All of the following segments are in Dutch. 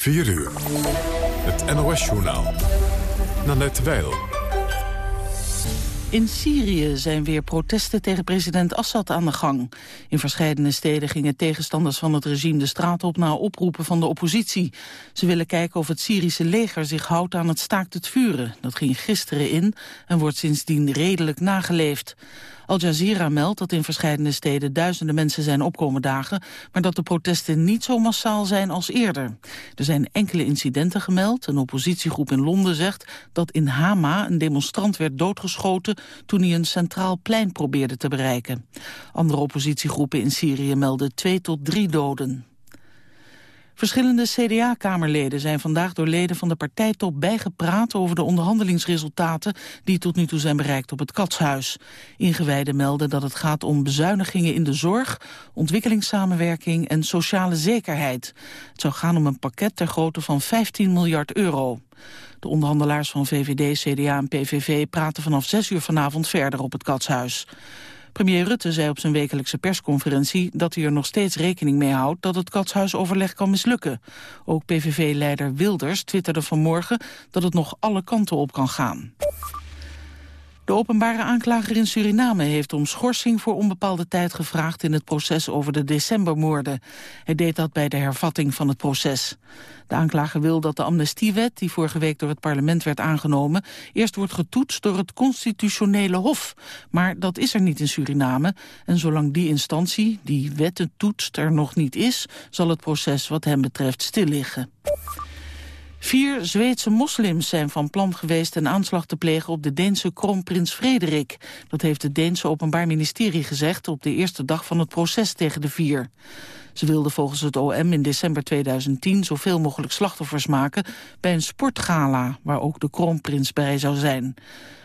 4 uur. Het NOS-journaal. Nanette Weil. In Syrië zijn weer protesten tegen president Assad aan de gang. In verschillende steden gingen tegenstanders van het regime de straat op... na oproepen van de oppositie. Ze willen kijken of het Syrische leger zich houdt aan het staakt het vuren. Dat ging gisteren in en wordt sindsdien redelijk nageleefd. Al Jazeera meldt dat in verschillende steden duizenden mensen zijn opkomen dagen, maar dat de protesten niet zo massaal zijn als eerder. Er zijn enkele incidenten gemeld. Een oppositiegroep in Londen zegt dat in Hama een demonstrant werd doodgeschoten toen hij een centraal plein probeerde te bereiken. Andere oppositiegroepen in Syrië melden twee tot drie doden. Verschillende CDA-kamerleden zijn vandaag door leden van de partijtop bijgepraat over de onderhandelingsresultaten die tot nu toe zijn bereikt op het Katshuis. Ingewijden melden dat het gaat om bezuinigingen in de zorg, ontwikkelingssamenwerking en sociale zekerheid. Het zou gaan om een pakket ter grootte van 15 miljard euro. De onderhandelaars van VVD, CDA en PVV praten vanaf 6 uur vanavond verder op het Katshuis. Premier Rutte zei op zijn wekelijkse persconferentie dat hij er nog steeds rekening mee houdt dat het katshuisoverleg kan mislukken. Ook PVV-leider Wilders twitterde vanmorgen dat het nog alle kanten op kan gaan. De openbare aanklager in Suriname heeft om schorsing voor onbepaalde tijd gevraagd in het proces over de decembermoorden. Hij deed dat bij de hervatting van het proces. De aanklager wil dat de amnestiewet, die vorige week door het parlement werd aangenomen, eerst wordt getoetst door het constitutionele hof. Maar dat is er niet in Suriname. En zolang die instantie, die wetten toetst, er nog niet is, zal het proces wat hem betreft stil liggen. Vier Zweedse moslims zijn van plan geweest een aanslag te plegen op de Deense kroonprins Frederik. Dat heeft het Deense Openbaar Ministerie gezegd op de eerste dag van het proces tegen de vier. Ze wilden volgens het OM in december 2010 zoveel mogelijk slachtoffers maken bij een sportgala waar ook de kroonprins bij zou zijn.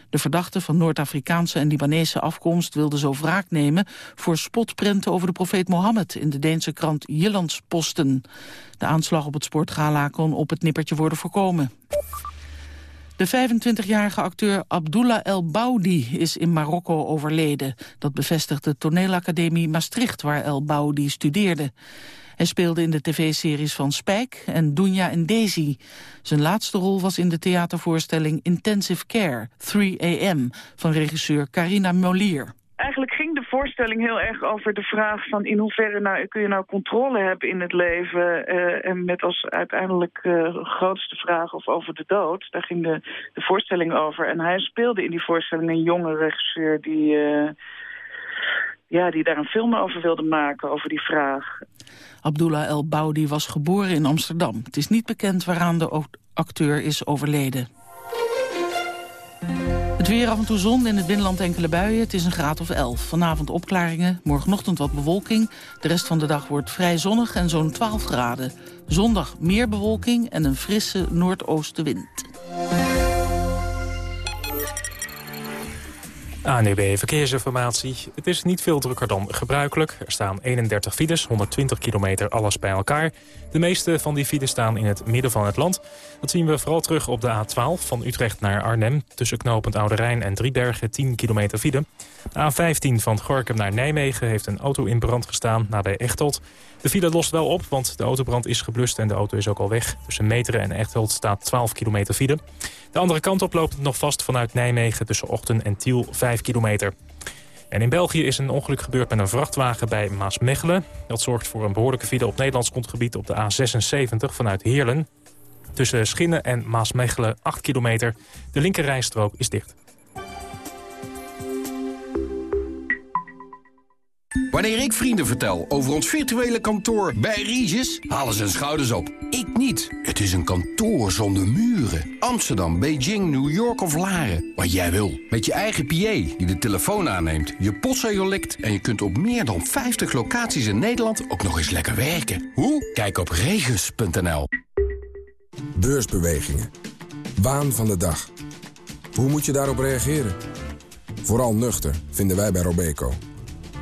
De verdachte van Noord-Afrikaanse en Libanese afkomst wilde zo wraak nemen voor spotprenten over de profeet Mohammed in de Deense krant Jyllandsposten. De aanslag op het sportgala kon op het nippertje worden voorkomen. De 25-jarige acteur Abdullah El Baudi is in Marokko overleden. Dat bevestigt de toneelacademie Maastricht, waar El Baudi studeerde. Hij speelde in de tv-series van Spijk en Dunja en Daisy. Zijn laatste rol was in de theatervoorstelling Intensive Care, 3 AM, van regisseur Carina Molier. Eigenlijk ging de voorstelling heel erg over de vraag van in hoeverre nou, kun je nou controle hebben in het leven. Uh, en met als uiteindelijk uh, grootste vraag of over de dood. Daar ging de, de voorstelling over. En hij speelde in die voorstelling een jonge regisseur die, uh, ja, die daar een film over wilde maken, over die vraag. Abdullah El Baudi was geboren in Amsterdam. Het is niet bekend waaraan de acteur is overleden. Het weer af en toe zon, in het binnenland enkele buien. Het is een graad of 11. Vanavond opklaringen, morgenochtend wat bewolking. De rest van de dag wordt vrij zonnig en zo'n 12 graden. Zondag meer bewolking en een frisse noordoostenwind. ANUB Verkeersinformatie. Het is niet veel drukker dan gebruikelijk. Er staan 31 files, 120 kilometer, alles bij elkaar. De meeste van die files staan in het midden van het land. Dat zien we vooral terug op de A12 van Utrecht naar Arnhem. Tussen knooppunt Oude Rijn en Driebergen 10 kilometer file. De A15 van Gorkum naar Nijmegen heeft een auto in brand gestaan nabij Echteld. De file lost wel op, want de autobrand is geblust en de auto is ook al weg. Tussen Meteren en Echteld staat 12 kilometer file. De andere kant op loopt het nog vast vanuit Nijmegen tussen Ochten en Tiel 5 kilometer. In België is een ongeluk gebeurd met een vrachtwagen bij Maasmechelen. Dat zorgt voor een behoorlijke file op Nederlands grondgebied op de A76 vanuit Heerlen. Tussen Schinnen en Maasmechelen 8 kilometer. De linkerrijstrook is dicht. Wanneer ik vrienden vertel over ons virtuele kantoor bij Regis, halen ze hun schouders op. Ik niet. Het is een kantoor zonder muren. Amsterdam, Beijing, New York of Laren. Wat jij wil. Met je eigen PA die de telefoon aanneemt, je postzegel likt... en je kunt op meer dan 50 locaties in Nederland ook nog eens lekker werken. Hoe? Kijk op regis.nl. Beursbewegingen. Waan van de dag. Hoe moet je daarop reageren? Vooral nuchter, vinden wij bij Robeco.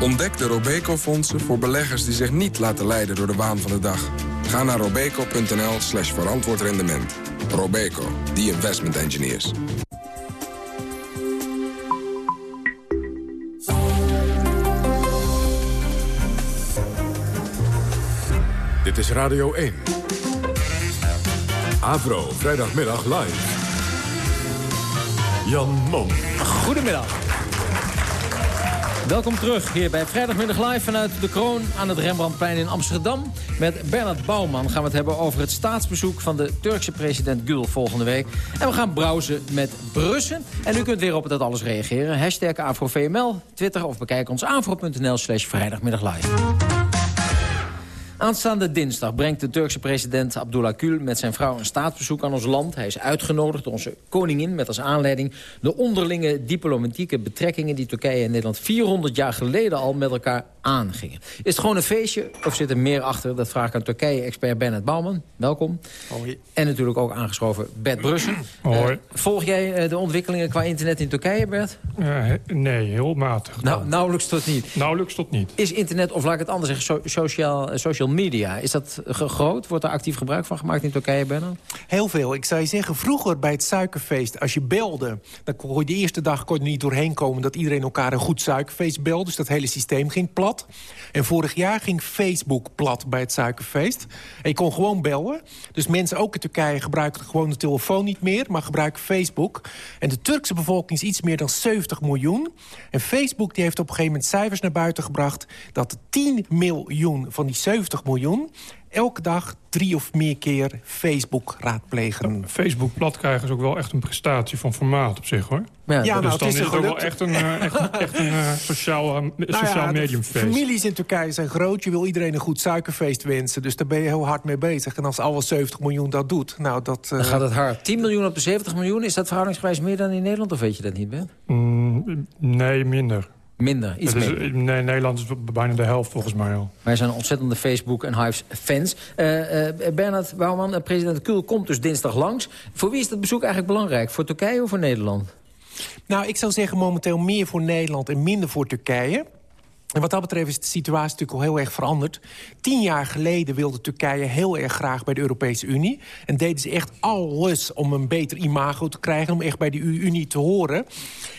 Ontdek de Robeco-fondsen voor beleggers die zich niet laten leiden door de waan van de dag. Ga naar robeco.nl slash verantwoord rendement. Robeco, the investment engineers. Dit is Radio 1. Avro, vrijdagmiddag live. Jan Mom. Goedemiddag. Welkom terug hier bij Vrijdagmiddag Live vanuit de Kroon aan het Rembrandtplein in Amsterdam. Met Bernard Bouwman gaan we het hebben over het staatsbezoek van de Turkse president Gül volgende week. En we gaan browsen met Brussen. En u kunt weer op dat alles reageren. Hashtag AfroVML, Twitter of bekijk ons afro.nl slash vrijdagmiddag live. Aanstaande dinsdag brengt de Turkse president Abdullah Gül met zijn vrouw een staatsbezoek aan ons land. Hij is uitgenodigd door onze koningin met als aanleiding de onderlinge diplomatieke betrekkingen die Turkije en Nederland 400 jaar geleden al met elkaar aangingen. Is het gewoon een feestje of zit er meer achter? Dat vraag ik aan Turkije-expert Bernard Bouwman. Welkom. Hoi. En natuurlijk ook aangeschoven Bert Brussen. Hoi. Uh, volg jij uh, de ontwikkelingen qua internet in Turkije, Bert? Uh, nee, heel matig. Nou, nauwelijks tot niet. Nauwelijks tot niet. Is internet, of laat ik het anders zeggen, so sociaal, social media... is dat groot? Wordt daar actief gebruik van gemaakt in Turkije, Bernard? Heel veel. Ik zou je zeggen, vroeger bij het suikerfeest... als je belde, dan kon je de eerste dag kon je er niet doorheen komen... dat iedereen elkaar een goed suikerfeest belde. Dus dat hele systeem ging plat. En vorig jaar ging Facebook plat bij het suikerfeest. En je kon gewoon bellen. Dus mensen ook in Turkije gebruiken gewoon de telefoon niet meer... maar gebruiken Facebook. En de Turkse bevolking is iets meer dan 70 miljoen. En Facebook die heeft op een gegeven moment cijfers naar buiten gebracht... dat 10 miljoen van die 70 miljoen elke dag drie of meer keer Facebook raadplegen. Ja, Facebook plat krijgen is ook wel echt een prestatie van formaat op zich, hoor. Ja, ja dus nou, dan het is, is het ook wel echt een, uh, echt, echt een uh, sociaal, uh, nou sociaal ja, mediumfeest. Families in Turkije zijn groot. Je wil iedereen een goed suikerfeest wensen. Dus daar ben je heel hard mee bezig. En als alle 70 miljoen dat doet, nou dat... Dan gaat het hard. 10 miljoen op de 70 miljoen, is dat verhoudingsgewijs meer dan in Nederland? Of weet je dat niet, Ben? Mm, nee, minder. Minder, iets is, minder. Nee, Nederland is bijna de helft volgens mij al. Wij zijn ontzettende Facebook- en Hives-fans. Uh, uh, Bernard Bouwman, uh, president Kul komt dus dinsdag langs. Voor wie is dat bezoek eigenlijk belangrijk? Voor Turkije of voor Nederland? Nou, ik zou zeggen momenteel meer voor Nederland en minder voor Turkije. En wat dat betreft is de situatie natuurlijk al heel erg veranderd. Tien jaar geleden wilde Turkije heel erg graag bij de Europese Unie. En deden ze echt alles om een beter imago te krijgen... om echt bij de Unie te horen.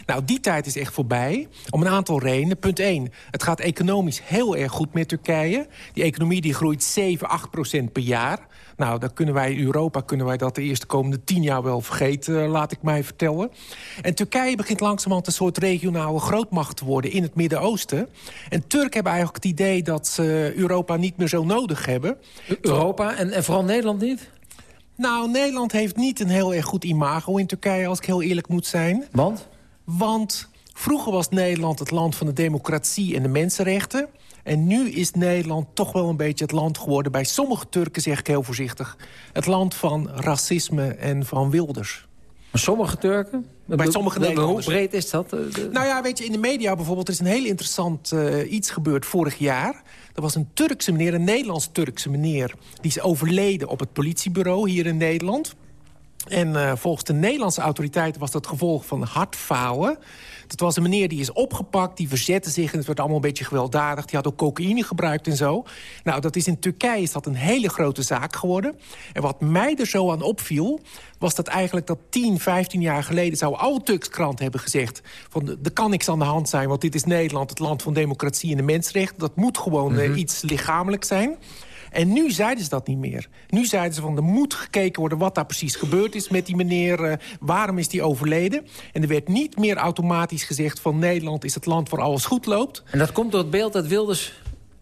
Nou, die tijd is echt voorbij. Om een aantal redenen. Punt 1. Het gaat economisch heel erg goed met Turkije. Die economie die groeit 7, 8 procent per jaar. Nou, dan kunnen wij in Europa kunnen wij dat de eerste komende tien jaar wel vergeten, laat ik mij vertellen. En Turkije begint langzamerhand een soort regionale grootmacht te worden in het Midden-Oosten. En Turken hebben eigenlijk het idee dat ze Europa niet meer zo nodig hebben. Europa en, en vooral Nederland niet? Nou, Nederland heeft niet een heel erg goed imago in Turkije, als ik heel eerlijk moet zijn. Want? Want vroeger was Nederland het land van de democratie en de mensenrechten. En nu is Nederland toch wel een beetje het land geworden... bij sommige Turken, zeg ik heel voorzichtig... het land van racisme en van wilders. Maar sommige Turken? Bij sommige Nederlanders. Hoe breed is dat? Nou ja, weet je, in de media bijvoorbeeld... er is een heel interessant uh, iets gebeurd vorig jaar. Er was een Turkse meneer, een Nederlands-Turkse meneer... die is overleden op het politiebureau hier in Nederland... En uh, volgens de Nederlandse autoriteiten was dat gevolg van hartfalen. Dat was een meneer die is opgepakt, die verzette zich... en het werd allemaal een beetje gewelddadig. Die had ook cocaïne gebruikt en zo. Nou, dat is in Turkije is dat een hele grote zaak geworden. En wat mij er zo aan opviel... was dat eigenlijk dat 10, 15 jaar geleden... zou alle Turks hebben gezegd... van er kan niks aan de hand zijn, want dit is Nederland... het land van democratie en de mensenrechten. Dat moet gewoon mm -hmm. uh, iets lichamelijk zijn... En nu zeiden ze dat niet meer. Nu zeiden ze van er moet gekeken worden wat daar precies gebeurd is met die meneer. Uh, waarom is die overleden? En er werd niet meer automatisch gezegd van Nederland is het land waar alles goed loopt. En dat komt door het beeld dat Wilders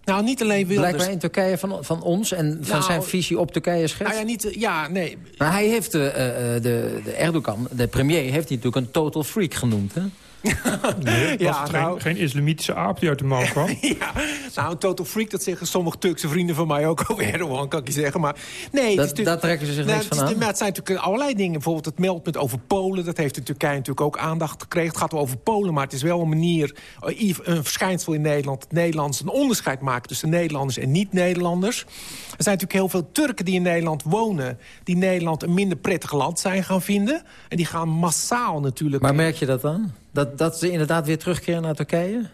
nou, niet alleen Wilders. Blijkbaar in Turkije van, van ons en van nou, zijn visie op Turkije schetst. Nou ja, niet, ja, nee. Maar hij heeft de, uh, de, de Erdogan, de premier, heeft hij natuurlijk een total freak genoemd, hè? Nee, was Ja, het nou- geen, geen islamitische aap die uit de mouw kwam? ja, nou, een total freak, dat zeggen sommige Turkse vrienden van mij ook over Erdogan, kan ik je zeggen. Maar nee, het Dat- daar trekken ze zich Nou, niks het van is- aan. Maar het zijn natuurlijk allerlei dingen. Bijvoorbeeld het meldpunt over Polen, dat heeft in Turkije natuurlijk ook aandacht gekregen. Het gaat wel over Polen, maar het is wel een manier, eh, een verschijnsel in Nederland, het Nederlands een onderscheid maken tussen Nederlanders en niet-Nederlanders. Er zijn natuurlijk heel veel Turken die in Nederland wonen, die Nederland een minder prettig land zijn gaan vinden. En die gaan massaal natuurlijk... Maar merk je dat dan? Dat, dat ze inderdaad weer terugkeren naar Turkije?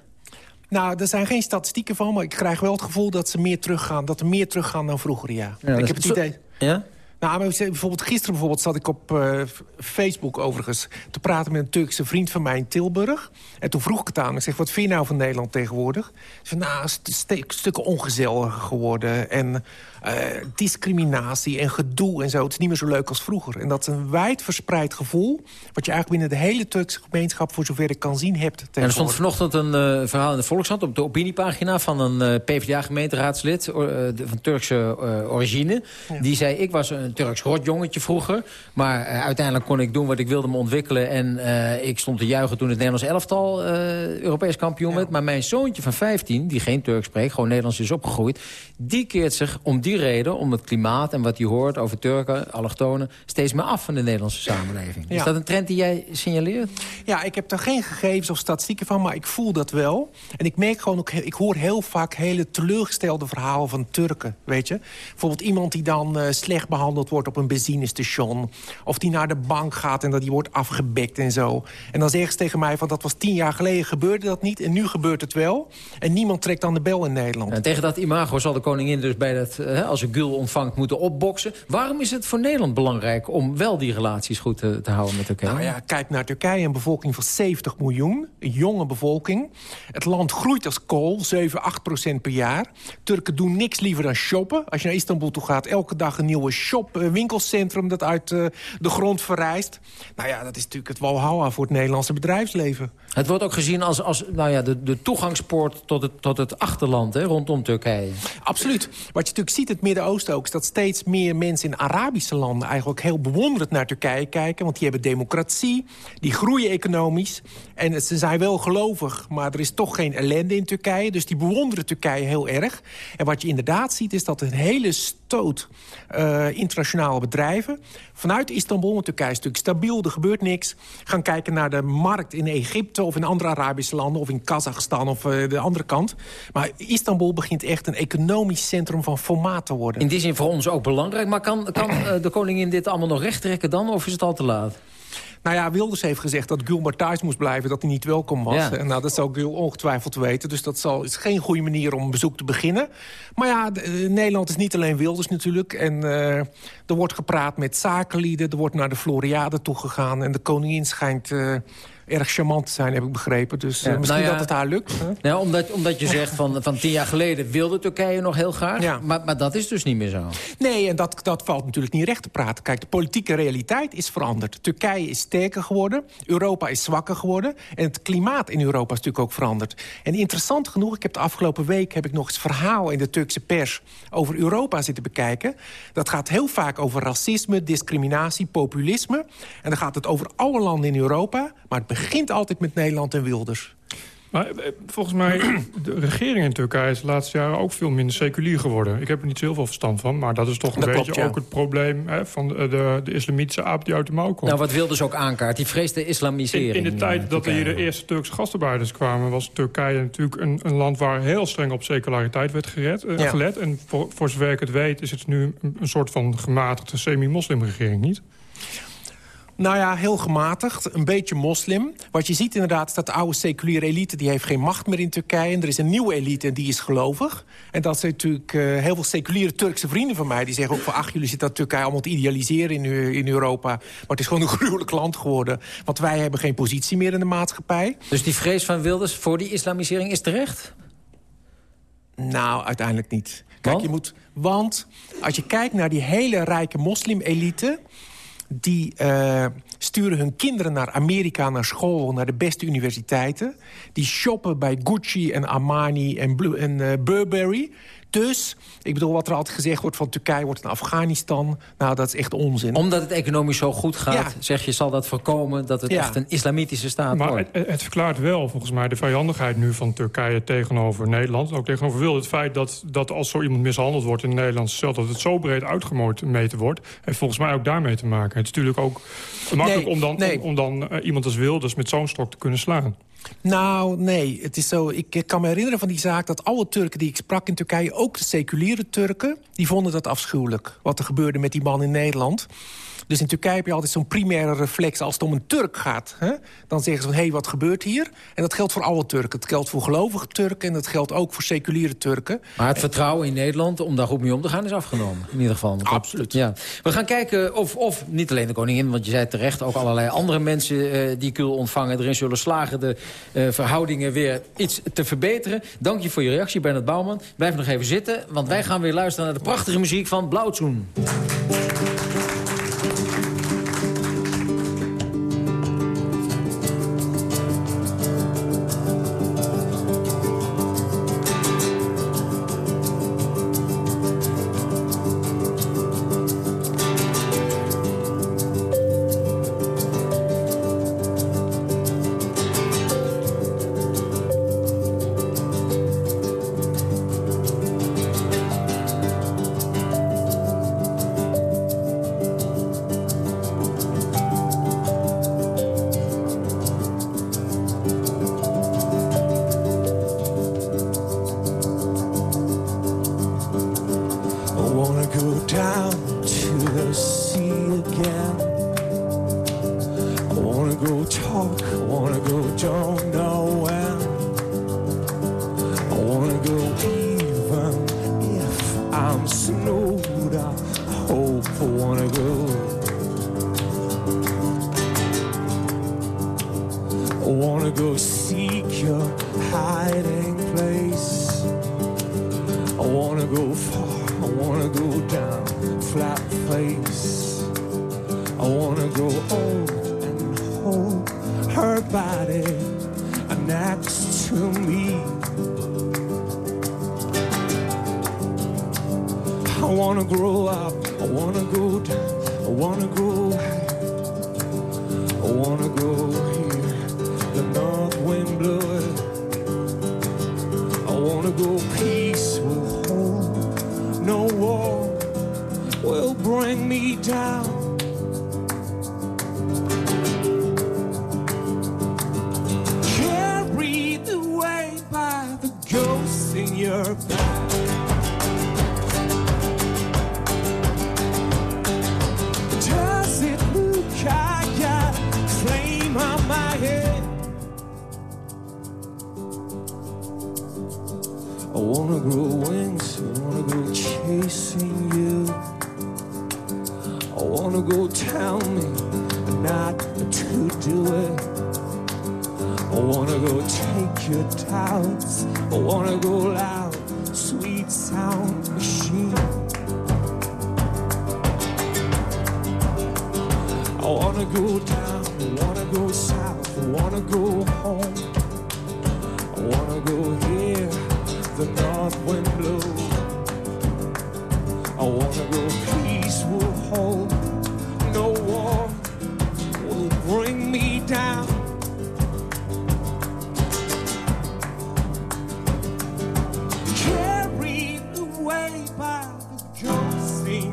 Nou, er zijn geen statistieken van, maar ik krijg wel het gevoel dat ze meer teruggaan. Dat er meer teruggaan dan vroeger, ja. Ik heb is het zo- idee. Ja? Nou, maar bijvoorbeeld gisteren bijvoorbeeld zat ik op eh, Facebook overigens... te praten met een Turkse vriend van mij in Tilburg. En toen vroeg ik het aan. Ik zeg, wat vind je nou van Nederland tegenwoordig? Ze zei, nou, st st stukken ongezelliger geworden. En eh, discriminatie en gedoe en zo. Het is niet meer zo leuk als vroeger. En dat is een wijd verspreid gevoel... wat je eigenlijk binnen de hele Turkse gemeenschap... voor zover ik kan zien hebt En er stond vanochtend een eh, verhaal in de Volkskrant... op de opiniepagina van een PvdA-gemeenteraadslid... or- eh, de- van Turkse origine. Die zei, ik was een Turks rotjongetje vroeger... maar uiteindelijk kon ik doen wat ik wilde me ontwikkelen... en ik stond te juichen toen het Nederlands elftal Europees kampioen werd. Maar mijn zoontje van 15, die geen Turks spreekt... gewoon Nederlands is opgegroeid... die keert zich om die reden, om het klimaat en wat hij hoort... over Turken, allochtonen, steeds meer af van de Nederlandse samenleving. Is dat een trend die jij signaleert? Ja, ik heb daar geen gegevens of statistieken van, maar ik voel dat wel. En ik merk gewoon ook, ik hoor heel vaak hele teleurgestelde verhalen van Turken, weet je. Bijvoorbeeld iemand die dan eh, slecht behandeld wordt op een benzinestation. Of die naar de bank gaat en dat die wordt afgebekt en zo. En dan zeggen ze tegen mij van, dat was tien jaar geleden gebeurde dat niet. En nu gebeurt het wel. En niemand trekt aan de bel in Nederland. En tegen dat imago zal de koningin dus bij dat, eh, als ze Gul ontvangt moeten opboksen. Waarom is het voor Nederland belangrijk om wel die relaties goed te, te houden met Turkije? Nou ja, kijk naar Turkije, een bevolking van 70 miljoen. Een jonge bevolking. Het land groeit als kool, 7, 8 procent per jaar. Turken doen niks liever dan shoppen. Als je naar Istanbul toe gaat, elke dag een nieuwe shop, eh, winkelcentrum dat uit eh, de grond verrijst. Nou ja, dat is natuurlijk het walhalla voor het Nederlandse bedrijfsleven. Het wordt ook gezien als, als nou ja, de, de toegangspoort tot het, tot het achterland hè, rondom Turkije. Absoluut. Wat je natuurlijk ziet in het Midden-Oosten ook... is dat steeds meer mensen in Arabische landen... eigenlijk heel bewonderend naar Turkije kijken. Want die hebben democratie, die groeien economisch. En ze zijn wel gelovig, maar er is toch geen ellende in Turkije. Dus die bewonderen Turkije heel erg. En wat je inderdaad ziet, is dat een hele stoot eh, internationale bedrijven... vanuit Istanbul, want Turkije is natuurlijk stabiel, er gebeurt niks... gaan kijken naar de markt in Egypte of in andere Arabische landen... of in Kazachstan of eh, de andere kant. Maar Istanbul begint echt een economisch centrum van formaat te worden. In die zin voor ons ook belangrijk. Maar kan, kan eh, de koningin dit allemaal nog recht trekken dan? Of is het al te laat? Nou ja, Wilders heeft gezegd dat Gül maar thuis moest blijven... dat hij niet welkom was. Ja. En nou, dat zal Gül ongetwijfeld weten. Dus dat zal, is geen goede manier om een bezoek te beginnen. Maar ja, de- eh, Nederland is niet alleen Wilders natuurlijk. En eh, er wordt gepraat met zakenlieden. Er wordt naar de Floriade toegegaan. En de koningin schijnt eh, erg charmant te zijn, heb ik begrepen. Dus eh, Ja, misschien nou ja, dat het haar lukt. hè? Nou, omdat, omdat je zegt van, van tien jaar geleden wilde Turkije nog heel graag. Maar, maar dat is dus niet meer zo. Nee, en dat, dat valt natuurlijk niet recht te praten. Kijk, de politieke realiteit is veranderd. Turkije is sterker geworden, Europa is zwakker geworden... en het klimaat in Europa is natuurlijk ook veranderd. En interessant genoeg, ik heb de afgelopen week... heb ik nog eens verhaal in de Turkse pers over Europa zitten bekijken. Dat gaat heel vaak over racisme, discriminatie, populisme. En dan gaat het over alle landen in Europa... maar het begint altijd met Nederland en Wilders. Maar eh, volgens mij, de regering in Turkije is de laatste jaren ook veel minder seculier geworden. Ik heb er niet zo heel veel verstand van, maar dat is toch een Dat beetje klopt, ja. ook het probleem hè, van de, de, de islamitische aap die uit de mouw komt. Nou, wat Wilders ook aankaart, die vreest de in, islamisering. in de eh, tijd dat er hier de eerste Turkse gastarbeiders kwamen... was Turkije natuurlijk een, een land waar heel streng op seculariteit werd gered, eh, Ja. gelet. En voor, voor zover ik het weet is het nu een, een soort van gematigde semi-moslimregering, niet? Nou ja, heel gematigd, een beetje moslim. Wat je ziet inderdaad is dat de oude seculiere elite... die heeft geen macht meer in Turkije. En er is een nieuwe elite en die is gelovig. En dat zijn natuurlijk eh, heel veel seculiere Turkse vrienden van mij... die zeggen ook van, ach, jullie zitten dat Turkije allemaal te idealiseren in, U- in Europa. Maar het is gewoon een gruwelijk land geworden. Want wij hebben geen positie meer in de maatschappij. Dus die vrees van Wilders voor die islamisering is terecht? Nou, uiteindelijk niet. Kijk, je moet... Want als je kijkt naar die hele rijke moslim-elite... die eh, sturen hun kinderen naar Amerika, naar school... naar de beste universiteiten. Die shoppen bij Gucci en Armani en, Blue, en eh, Burberry. Dus, ik bedoel, wat er altijd gezegd wordt van Turkije wordt in Afghanistan... nou, dat is echt onzin. Omdat het economisch zo goed gaat, zeg je, zal dat voorkomen... dat het echt een islamitische staat maar wordt. Het, het, verklaart wel, volgens mij, de vijandigheid nu van Turkije tegenover Nederland. Ook tegenover wil het feit dat, dat als zo iemand mishandeld wordt in Nederland... zelf dat het zo breed uitgemeten wordt, heeft volgens mij ook daarmee te maken. Het is natuurlijk ook makkelijk om dan, om, dan uh, iemand als Wilders met zo'n stok te kunnen slaan. Nou, nee. Het is zo, ik kan me herinneren van die zaak dat alle Turken die ik sprak in Turkije... ook de seculiere Turken, die vonden dat afschuwelijk. Wat er gebeurde met die man in Nederland. Dus in Turkije heb je altijd zo'n primaire reflex als het om een Turk gaat. Hè? Dan zeggen ze van, hé, hey, wat gebeurt hier? En dat geldt voor alle Turken. Het geldt voor gelovige Turken en dat geldt ook voor seculiere Turken. Maar het vertrouwen in Nederland om daar goed mee om te gaan is afgenomen. In ieder geval. Absoluut. Ja. We gaan kijken of, of niet alleen de koningin, want je zei terecht... ook allerlei andere mensen uh, die Kul ontvangen erin zullen slagen... de uh, verhoudingen weer iets te verbeteren. Dank je voor je reactie, Bernard Bouwman. Blijf nog even zitten, want wij gaan weer luisteren naar de prachtige muziek van Blauwtsoen. I wanna go seek your hiding place. I wanna go far, I wanna go down, flat face. I wanna go old and hold her body next to me. I wanna grow up, I wanna go down, I wanna go single peace will hold. No war will bring me down.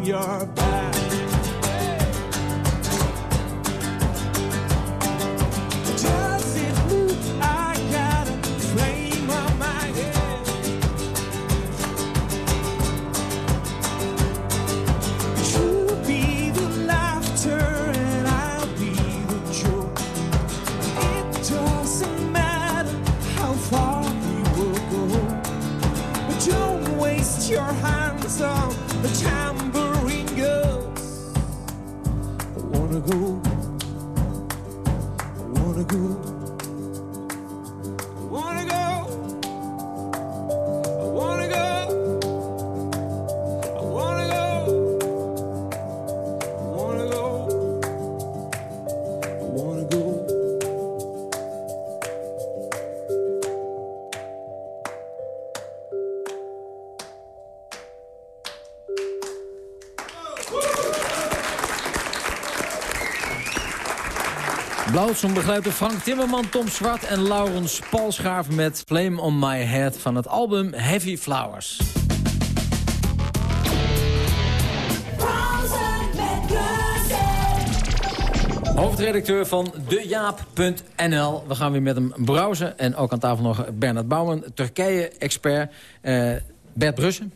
your back. Blauwtson begeleid Frank Timmerman, Tom Zwart en Laurens Palschaaf... met Flame on My Head van het album Heavy Flowers. Hoofdredacteur van dejaap.nl. We gaan weer met hem browsen. En ook aan tafel nog Bernard Bouwman, Turkije-expert. Uh, Bert Brussen.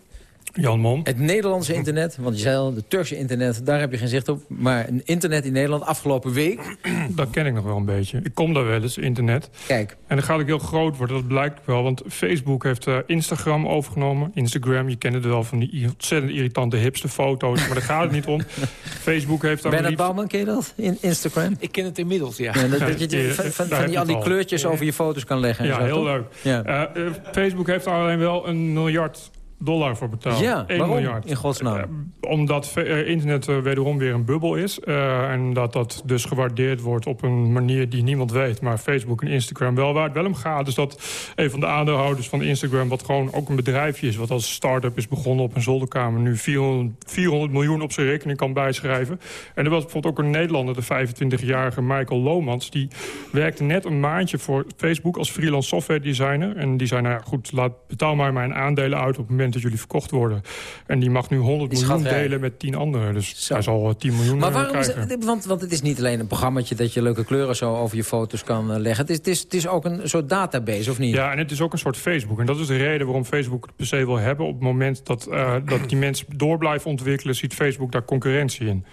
Jan Mom. Het Nederlandse internet, want je zei al, de Turkse internet, daar heb je geen zicht op. Maar een internet in Nederland afgelopen week... Dat ken ik nog wel een beetje. Ik kom daar wel eens, internet. Kijk. En dan gaat ik heel groot worden, dat blijkt wel. Want Facebook heeft uh, Instagram overgenomen. Instagram, je kent het wel van die ontzettend irritante hipste foto's. Maar daar gaat het niet om. Facebook heeft daar... Bernard Bouwman, ken je dat? In Instagram? Ik ken het inmiddels, ja. ja dat, dat je van, van, van die, al die kleurtjes over je foto's kan leggen. Ja, zo, heel toch? leuk. Ja. Uh, Facebook heeft alleen wel een miljard dollar voor betaald. Ja, 1 waarom? miljard. In godsnaam. Uh, omdat uh, internet uh, wederom weer een bubbel is. en dat dat dus gewaardeerd wordt op een manier die niemand weet. Maar Facebook en Instagram wel. Waar het wel om gaat is dat een van de aandeelhouders van Instagram... wat gewoon ook een bedrijfje is, wat als start-up is begonnen op een zolderkamer... nu 400, 400 miljoen op zijn rekening kan bijschrijven. En er was bijvoorbeeld ook een Nederlander, de 25-jarige Michael Lomans... die werkte net een maandje voor Facebook als freelance software designer. En die zei, nou ja, goed, laat, betaal maar mijn aandelen uit op het moment dat jullie verkocht worden. En die mag nu 100 Die miljoen delen met 10 anderen. Dus Zo. hij zal eh, 10 miljoen Maar waarom is krijgen. het, want, want het is niet alleen een programmaatje dat je leuke kleuren zo over je foto's kan eh, leggen. Het is, het, is, het is ook een soort database, of niet? Ja, en het is ook een soort Facebook. En dat is de reden waarom Facebook het per se wil hebben. Op het moment dat, eh, dat die mensen door blijven ontwikkelen... ziet Facebook daar concurrentie in.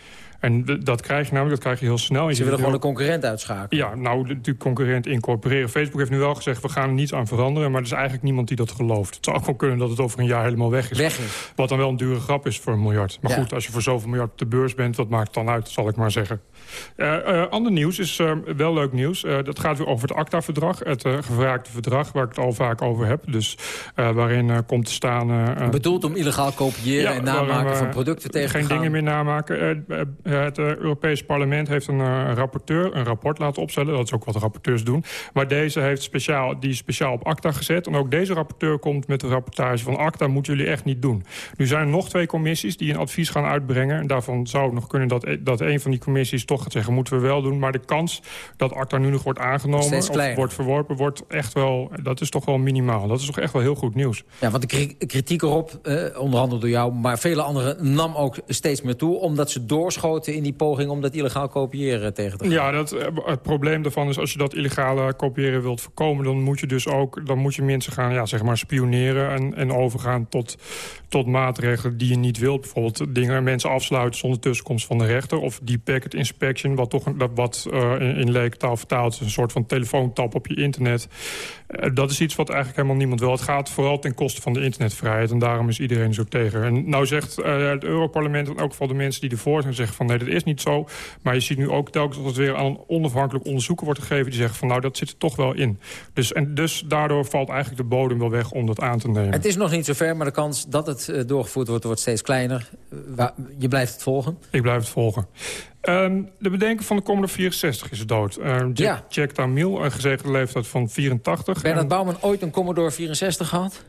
En dat krijg je namelijk, dat krijg je heel snel. Ze willen gewoon een concurrent uitschakelen. Ja, nou, de, de concurrent incorporeren. Facebook heeft nu wel gezegd, we gaan er niets aan veranderen... maar er is eigenlijk niemand die dat gelooft. Het zou ook wel kunnen dat het over een jaar helemaal weg is. Weg is. Wat dan wel een dure grap is voor een miljard. Maar Ja. goed, als je voor zoveel miljard op de beurs bent... wat maakt het dan uit, zal ik maar zeggen. Eh, ander nieuws is eh, wel leuk nieuws. Eh, dat gaat weer over het ACTA-verdrag. Het gevraagde verdrag waar ik het al vaak over heb. Dus waarin komt te staan... Bedoeld om illegaal kopiëren en namaken van producten tegen te Geen dingen meer namaken. Eh, het eh, Europees Parlement heeft een eh, rapporteur een rapport laten opstellen. Dat is ook wat rapporteurs doen. Maar deze heeft speciaal, die speciaal op ACTA gezet. En ook deze rapporteur komt met de rapportage van ACTA moeten jullie echt niet doen. Nu zijn er nog twee commissies die een advies gaan uitbrengen. En daarvan zou het nog kunnen dat, dat een van die commissies toch gaat zeggen... moeten we wel doen. Maar de kans dat ACTA nu nog wordt aangenomen of wordt verworpen... wordt echt wel, dat is toch wel minimaal. Dat is toch echt wel heel goed nieuws. Ja, want de kri- kritiek erop, eh, onder andere door jou... maar vele anderen nam ook steeds meer toe... omdat ze doorschoten in die poging om dat illegaal kopiëren tegen te gaan. Ja, dat, eh, het probleem daarvan is als je dat illegale kopiëren wilt voorkomen... dan moet je dus ook dan moet je mensen gaan ja, zeg maar spioneren en, en overgaan tot, tot maatregelen die je niet wilt. Bijvoorbeeld dingen mensen afsluiten zonder tussenkomst van de rechter... of die packet inspection, wat, toch, dat, wat eh, in, in leektaal vertaald is... een soort van telefoontap op je internet. Eh, dat is iets wat eigenlijk helemaal niemand wil. Het gaat vooral ten koste van de internetvrijheid en daarom is iedereen zo tegen. En nou zegt eh, het Europarlement en ook geval de mensen die ervoor zijn... zeggen van nee, dat is niet zo. Maar je ziet nu ook telkens dat het weer aan een onafhankelijk onderzoeker wordt gegeven... die zeggen van nou, dat zit er toch wel in. Dus, en dus daardoor valt eigenlijk de bodem wel weg om dat aan te nemen. Het is nog niet zo ver, maar de kans dat het eh, doorgevoerd wordt... wordt steeds kleiner. Eh, je blijft het volgen. Ik blijf het volgen. Ehm, de bedenker van de Commodore 64 is dood. Uh, Jack, Ja. Jack Tamil, een gezegende leeftijd van 84. Bernard En Bouwman ooit een Commodore 64 gehad?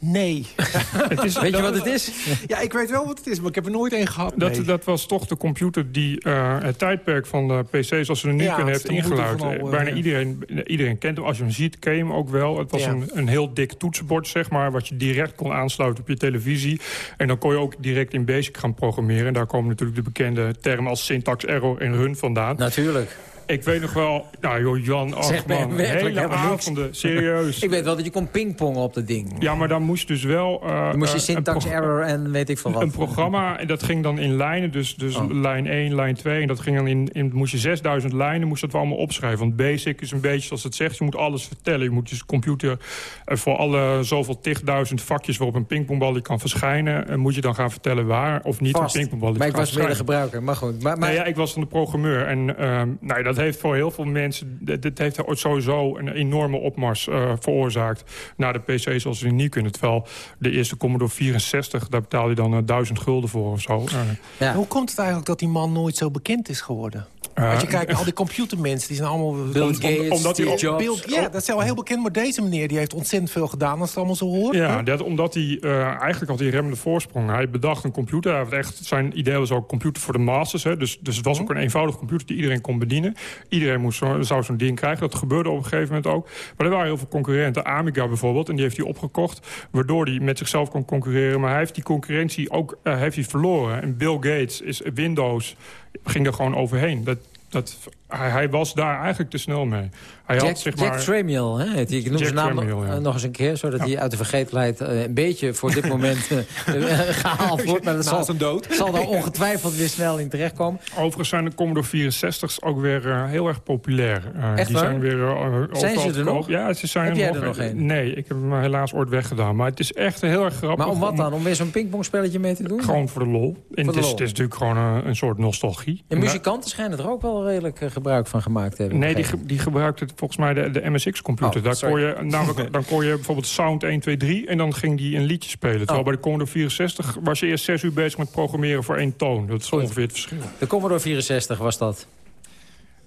Nee. het is, Weet je wat het is? Ja, ik weet wel wat het is, maar ik heb er nooit één gehad. Dat, nee. dat was toch de computer die eh, het tijdperk van de pc zoals we er nu Ja, kennen het heeft ingeluid. Bijna ja. iedereen, iedereen kent hem. Als je hem ziet, ken je hem ook wel. Het was Ja. een, een heel dik toetsenbord, zeg maar, wat je direct kon aansluiten op je televisie. En dan kon je ook direct in Basic gaan programmeren. En daar komen natuurlijk de bekende termen als syntax error en run vandaan. Natuurlijk. Ik weet nog wel, nou joh, Jan, ach Zeg mij man, werkelijk hele niks. avonden, serieus. Ik weet wel dat je kon pingpongen op dat ding. Ja, maar dan moest je dus wel... eh, Dan moest je eh, een syntax error en weet ik veel wat. Een programma, en dat ging dan in lijnen, dus, dus Oh. lijn 1, lijn 2. En dat ging dan in, in, moest je 6000 lijnen, moest dat wel allemaal opschrijven. Want basic is een beetje zoals het zegt, je moet alles vertellen. Je moet je computer eh, voor alle zoveel tigduizend vakjes waarop een pingpongballetje kan verschijnen... en moet je dan gaan vertellen waar of niet Vast. een pingpongballetje Maar ik was medegebruiker, maar goed. Maar, maar, Nee, ja, ik was van de programmeur. En ehm, nou, ja, dat heeft voor heel veel mensen... Dit, heeft sowieso een enorme opmars eh, veroorzaakt... naar de PC zoals we die niet kunnen. Terwijl de eerste Commodore 64, daar betaalde je dan eh, 1000 gulden voor of zo. Eh, ja. Hoe komt het eigenlijk dat die man nooit zo bekend is geworden? Als je kijkt naar al die computermensen, die zijn allemaal... Bill Gates, omdat Steve hij Jobs. Bill- ja, dat is wel heel bekend, maar deze meneer die heeft ontzettend veel gedaan... als het allemaal zo hoort. Ja, dat, omdat hij eh, eigenlijk had hij remmende voorsprong. Hij bedacht een computer. Hij had echt, zijn idee was ook computer voor de masters. Hè. Dus, dus het was ook een eenvoudig computer die iedereen kon bedienen. Iedereen moest zo, zou zo'n ding krijgen. Dat gebeurde op een gegeven moment ook. Maar er waren heel veel concurrenten. Amiga bijvoorbeeld. En die heeft hij opgekocht. Waardoor hij met zichzelf kon concurreren. Maar hij heeft die concurrentie ook eh, heeft hij verloren. En Bill Gates is Windows ging er gewoon overheen. Dat, dat, hij, hij was daar eigenlijk te snel mee. Hij Jack, had, zeg maar, Jack Tramiel, hè? heet hij. Ik noem Jack zijn naam Tramiel, nog, ja. nog eens een keer... zodat hij uit de vergetelheid eh, een beetje voor dit moment eh, eh, gehaald wordt. Maar dat zal, zijn dood. zal daar ongetwijfeld weer snel in terechtkomen. Overigens zijn de Commodore 64's ook weer eh, heel erg populair. Echt die waar? zijn weer overal Zijn ze er nog? Ja, ze zijn Heb er jij nog. er nog een? Nee, ik heb hem helaas ooit weggedaan. Maar het is echt heel erg grappig. Maar om wat dan? Om weer zo'n pingpongspelletje mee te doen? Gewoon voor de lol. En Voor het, de is, het is natuurlijk gewoon een, een soort nostalgie. En muzikanten schijnen er ook wel redelijk gebruik van gemaakt hebben. Nee, die, begrepen. ge- die gebruikte volgens mij de, de MSX-computer. Oh, Daar kon sorry. je, namelijk, dan kon je bijvoorbeeld Sound 1, 2, 3... en dan ging die een liedje spelen. Terwijl Oh. bij de Commodore 64 was je eerst zes uur bezig met programmeren voor één toon. Dat is ongeveer het verschil. De Commodore 64 was dat.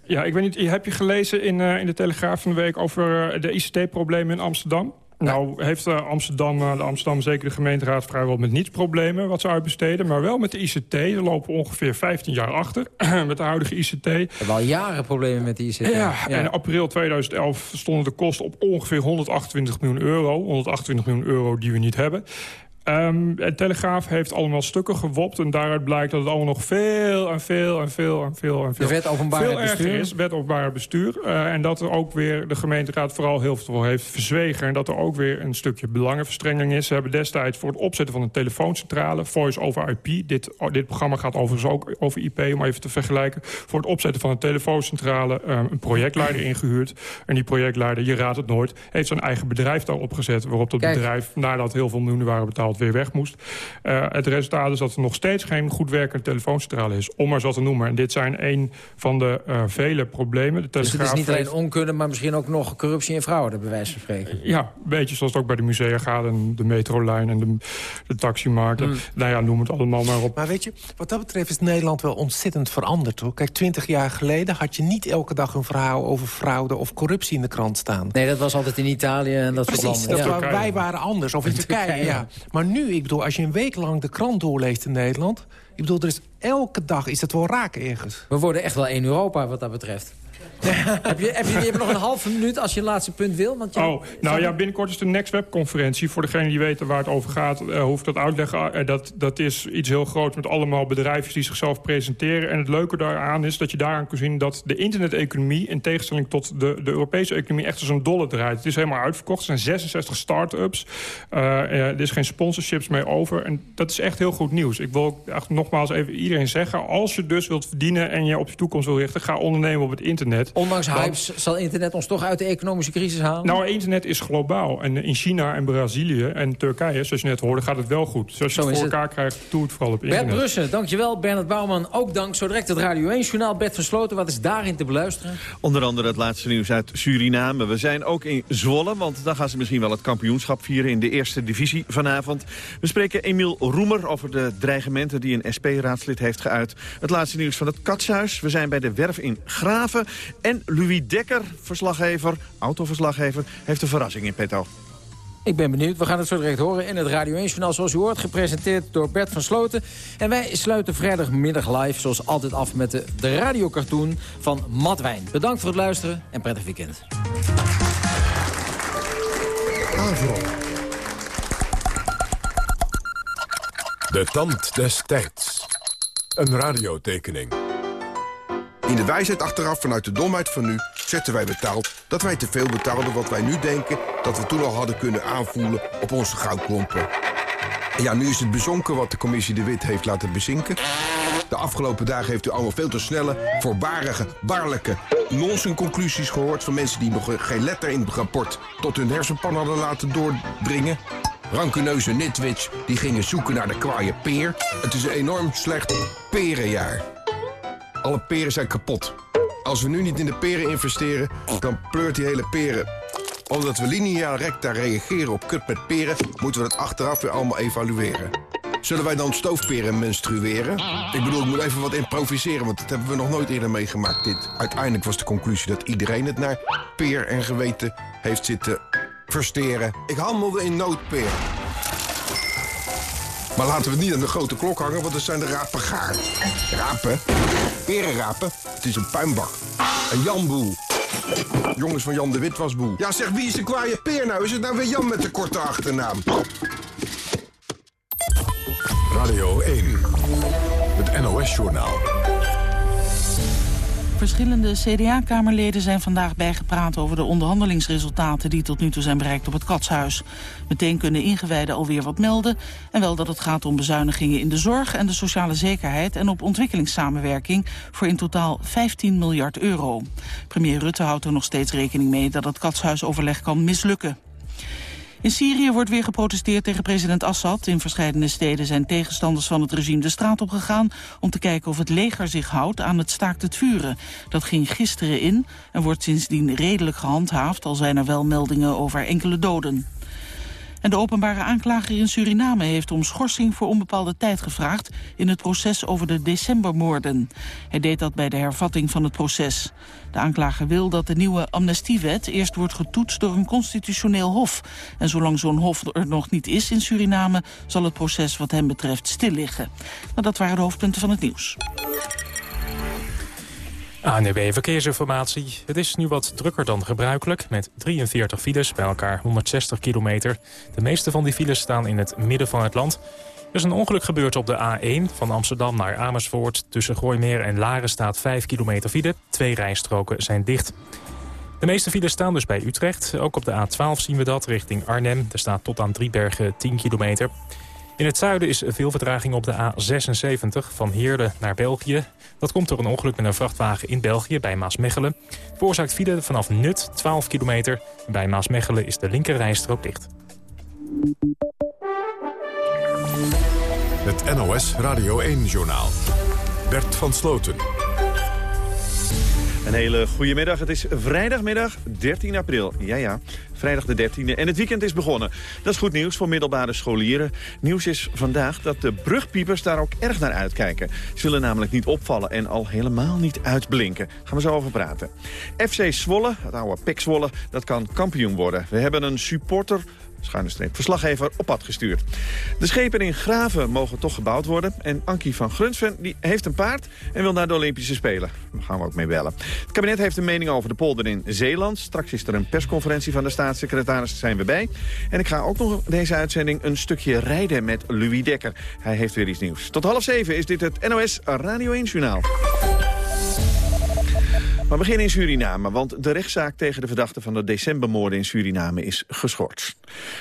Ja, ik weet niet, heb je gelezen in, eh, in de Telegraaf van de week... over eh, de ICT-problemen in Amsterdam? Nou, heeft eh, Amsterdam, eh, de Amsterdam, zeker de gemeenteraad... vrijwel met niets problemen wat ze uitbesteden. Maar wel met de ICT. Ze lopen ongeveer 15 jaar achter met de huidige ICT. We hebben al jaren problemen met die ICT. Ja, en in april 2011 stonden de kosten op ongeveer 128 miljoen euro. 128 miljoen euro die we niet hebben. Ehm de Telegraaf heeft allemaal stukken gewopt... en daaruit blijkt dat het allemaal nog veel en veel en veel en veel en veel... De wet openbaarheid veel erger bestuur. is, wet openbaar bestuur. eh, en dat er ook weer de gemeenteraad vooral heel veel heeft verzwegen... en dat er ook weer een stukje belangenverstrengeling is. Ze hebben destijds voor het opzetten van een telefooncentrale... Voice over IP, dit, dit programma gaat overigens ook over IP... om even te vergelijken, voor het opzetten van een telefooncentrale... eh, een projectleider ingehuurd. En die projectleider, je raadt het nooit... heeft zijn eigen bedrijf daar opgezet... waarop dat Kijk. bedrijf, nadat heel veel miljoenen waren betaald... weer weg moest. Eh, het resultaat is dat er nog steeds geen goed werkende telefooncentrale is. Om maar zo te noemen. En dit zijn een van de eh, vele problemen. De Dus het is niet alleen onkunde, maar misschien ook nog corruptie en fraude, bij wijze van spreken. ja, een beetje zoals het ook bij de musea gaat. En de metrolijn en de, de taximarkt. Mm. Nou ja, noem het allemaal maar op. Maar weet je, wat dat betreft is Nederland wel ontzettend veranderd. Hoor. Kijk, twintig jaar geleden had je niet elke dag een verhaal... over fraude of corruptie in de krant staan. Nee, dat was altijd in Italië en dat soort Precies, landen. dat Ja. wij waren anders. Of in In Turkije, Turkije, ja. Maar nu, ik bedoel, als je een week lang de krant doorleest in Nederland... ik bedoel, er is, elke dag is het wel raak ergens. We worden echt wel één Europa wat dat betreft. Heb je, heb je, je hebt nog een halve minuut als je een laatste punt wil. Want Oh, nou ja, binnenkort is de Next Web conferentie. Voor degenen die weten waar het over gaat, eh, hoef ik dat uitleggen. Eh, dat, dat is iets heel groots met allemaal bedrijven die zichzelf presenteren. En het leuke daaraan is dat je daaraan kunt zien dat de interneteconomie... in tegenstelling tot de, de Europese economie echt als een dolle draait. Het is helemaal uitverkocht. Er zijn 66 start-ups. Eh, er is geen sponsorships mee over. En dat is echt heel goed nieuws. Ik wil echt nogmaals even iedereen zeggen... als je dus wilt verdienen en je op je toekomst wil richten... ga ondernemen op het internet. Ondanks Want- hypes zal internet ons toch uit de economische crisis halen? Nou, internet is globaal. En in China en Brazilië en Turkije, zoals je net hoorde, gaat het wel goed. Dus als je Zo het voor het. elkaar krijgt, doe het vooral op Bert internet. Brussen, dankjewel. Bernard Bouwman, ook dank. Zo direct het Radio 1-journaal. Bert van Sloten, wat is daarin te beluisteren? Onder andere het laatste nieuws uit Suriname. We zijn ook in Zwolle, want dan gaan ze misschien wel het kampioenschap vieren in de eerste divisie vanavond. We spreken Emiel Roemer over de dreigementen die een SP-raadslid heeft geuit. Het laatste nieuws van het Katshuis. We zijn bij de Werf in Graven. En Louis Dekker, verslaggever, autoverslaggever, heeft een verrassing in petto. Ik ben benieuwd. We gaan het zo direct horen in het Radio 1-journaal. Zoals u hoort, gepresenteerd door Bert van Sloten. En wij sluiten vrijdagmiddag live, zoals altijd, af met de, de radiocartoon van Matt Wijn. Bedankt voor het luisteren en prettig weekend. Avro. De tand des tijds. Een radiotekening. In de wijsheid achteraf vanuit de domheid van nu zetten wij betaald dat wij te veel betaalden wat wij nu denken dat we toen al hadden kunnen aanvoelen op onze goudklompen. En ja, nu is het bezonken wat de commissie De Wit heeft laten bezinken. De afgelopen dagen heeft u allemaal veel te snelle, voorbarige, baarlijke nonsensconclusies gehoord van mensen die nog geen letter in het rapport tot hun hersenpan hadden laten doordringen. Rancuneuze nitwits die gingen zoeken naar de kwaaie peer. Het is een enorm slecht perenjaar. Alle peren zijn kapot. Als we nu niet in de peren investeren, dan pleurt die hele peren. Omdat we lineaal recta reageren op kut met peren... moeten we dat achteraf weer allemaal evalueren. Zullen wij dan stoofperen menstrueren? Ik bedoel, ik moet even wat improviseren, want dat hebben we nog nooit eerder meegemaakt. Dit. Uiteindelijk was de conclusie dat iedereen het naar peer en geweten heeft zitten versteren. Ik handelde in noodpeer. Maar laten we niet aan de grote klok hangen, want dat zijn de rapen gaar. Rapen? Perenrapen? Het is een puinbak. Een Janboel. Jongens van Jan de Witwasboel. Ja, zeg, wie is de kwaaie peer nou? Is het nou weer Jan met de korte achternaam? Radio 1. Het NOS-journaal. Verschillende CDA-kamerleden zijn vandaag bijgepraat over de onderhandelingsresultaten die tot nu toe zijn bereikt op het Katshuis. Meteen kunnen ingewijden alweer wat melden en wel dat het gaat om bezuinigingen in de zorg en de sociale zekerheid en op ontwikkelingssamenwerking voor in totaal 15 miljard euro. Premier Rutte houdt er nog steeds rekening mee dat het Katshuisoverleg kan mislukken. In Syrië wordt weer geprotesteerd tegen president Assad. In verschillende steden zijn tegenstanders van het regime de straat opgegaan... om te kijken of het leger zich houdt aan het staakt het vuren. Dat ging gisteren in en wordt sindsdien redelijk gehandhaafd... al zijn er wel meldingen over enkele doden. En de openbare aanklager in Suriname heeft om schorsing voor onbepaalde tijd gevraagd in het proces over de decembermoorden. Hij deed dat bij de hervatting van het proces. De aanklager wil dat de nieuwe amnestiewet eerst wordt getoetst door een constitutioneel hof. En zolang zo'n hof er nog niet is in Suriname zal het proces wat hem betreft stil liggen. Dat waren de hoofdpunten van het nieuws. ANWB Verkeersinformatie. Het is nu wat drukker dan gebruikelijk... met 43 files, bij elkaar 160 kilometer. De meeste van die files staan in het midden van het land. Er is een ongeluk gebeurd op de A1 van Amsterdam naar Amersfoort. Tussen Gooimeer en Laren staat 5 kilometer file. Twee rijstroken zijn dicht. De meeste files staan dus bij Utrecht. Ook op de A12 zien we dat, richting Arnhem. Er staat tot aan Driebergen 10 kilometer. In het zuiden is veel vertraging op de A76 van Heerde naar België. Dat komt door een ongeluk met een vrachtwagen in België bij Maasmechelen. Veroorzaakt file vanaf Nut 12 kilometer. Bij Maasmechelen is de linkerrijstrook dicht. Het NOS Radio 1-journaal. Bert van Sloten. Een hele goede middag. Het is vrijdagmiddag 13 april. Ja, ja, vrijdag de 13e. En het weekend is begonnen. Dat is goed nieuws voor middelbare scholieren. Nieuws is vandaag dat de brugpiepers daar ook erg naar uitkijken. Ze willen namelijk niet opvallen en al helemaal niet uitblinken. Gaan we zo over praten. FC Zwolle, het oude Pek Zwolle, dat kan kampioen worden. We hebben een supporter schuine streep, verslaggever op pad gestuurd. De schepen in Graven mogen toch gebouwd worden. En Ankie van Grunsven die heeft een paard en wil naar de Olympische Spelen. Daar gaan we ook mee bellen. Het kabinet heeft een mening over de polder in Zeeland. Straks is er een persconferentie van de staatssecretaris, zijn we bij. En ik ga ook nog deze uitzending een stukje rijden met Louis Dekker. Hij heeft weer iets nieuws. Tot half zeven is dit het NOS Radio 1 Journaal. We beginnen in Suriname, want de rechtszaak tegen de verdachte van de decembermoorden in Suriname is geschorst.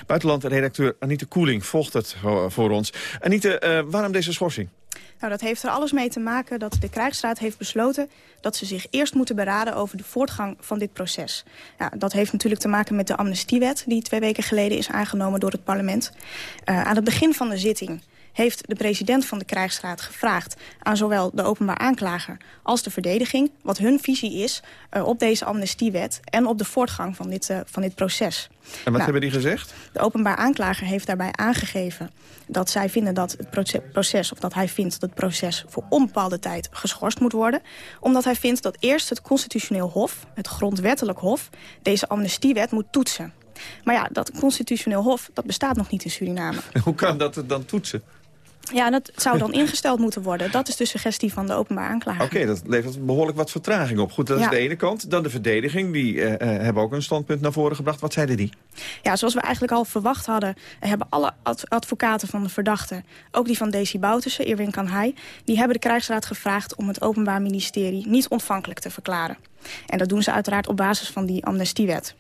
Buitenlandredacteur Anita Koeling volgt het voor ons. Anita, uh, waarom deze schorsing? Nou, dat heeft er alles mee te maken dat de krijgsraad heeft besloten... dat ze zich eerst moeten beraden over de voortgang van dit proces. Ja, dat heeft natuurlijk te maken met de amnestiewet... die twee weken geleden is aangenomen door het parlement. Uh, aan het begin van de zitting heeft de president van de krijgsraad gevraagd... aan zowel de openbaar aanklager als de verdediging... wat hun visie is uh, op deze amnestiewet... en op de voortgang van dit, uh, van dit proces. En wat nou, hebben die gezegd? De openbaar aanklager heeft daarbij aangegeven... dat zij vinden dat het proces, of dat hij vindt dat het proces... voor onbepaalde tijd geschorst moet worden. Omdat hij vindt dat eerst het constitutioneel hof, het grondwettelijk hof... deze amnestiewet moet toetsen. Maar ja, dat constitutioneel hof, dat bestaat nog niet in Suriname. Hoe kan dat het dan toetsen? Ja, dat zou dan ingesteld moeten worden. Dat is de suggestie van de openbaar aanklager. Oké, okay, dat levert behoorlijk wat vertraging op. Goed, dat ja. is de ene kant. Dan de verdediging, die uh, hebben ook een standpunt naar voren gebracht. Wat zeiden die? Ja, zoals we eigenlijk al verwacht hadden... hebben alle ad advocaten van de verdachte, ook die van Desi Bouterse, Irwin Kanhai... die hebben de krijgsraad gevraagd om het openbaar ministerie niet ontvankelijk te verklaren. En dat doen ze uiteraard op basis van die amnestiewet.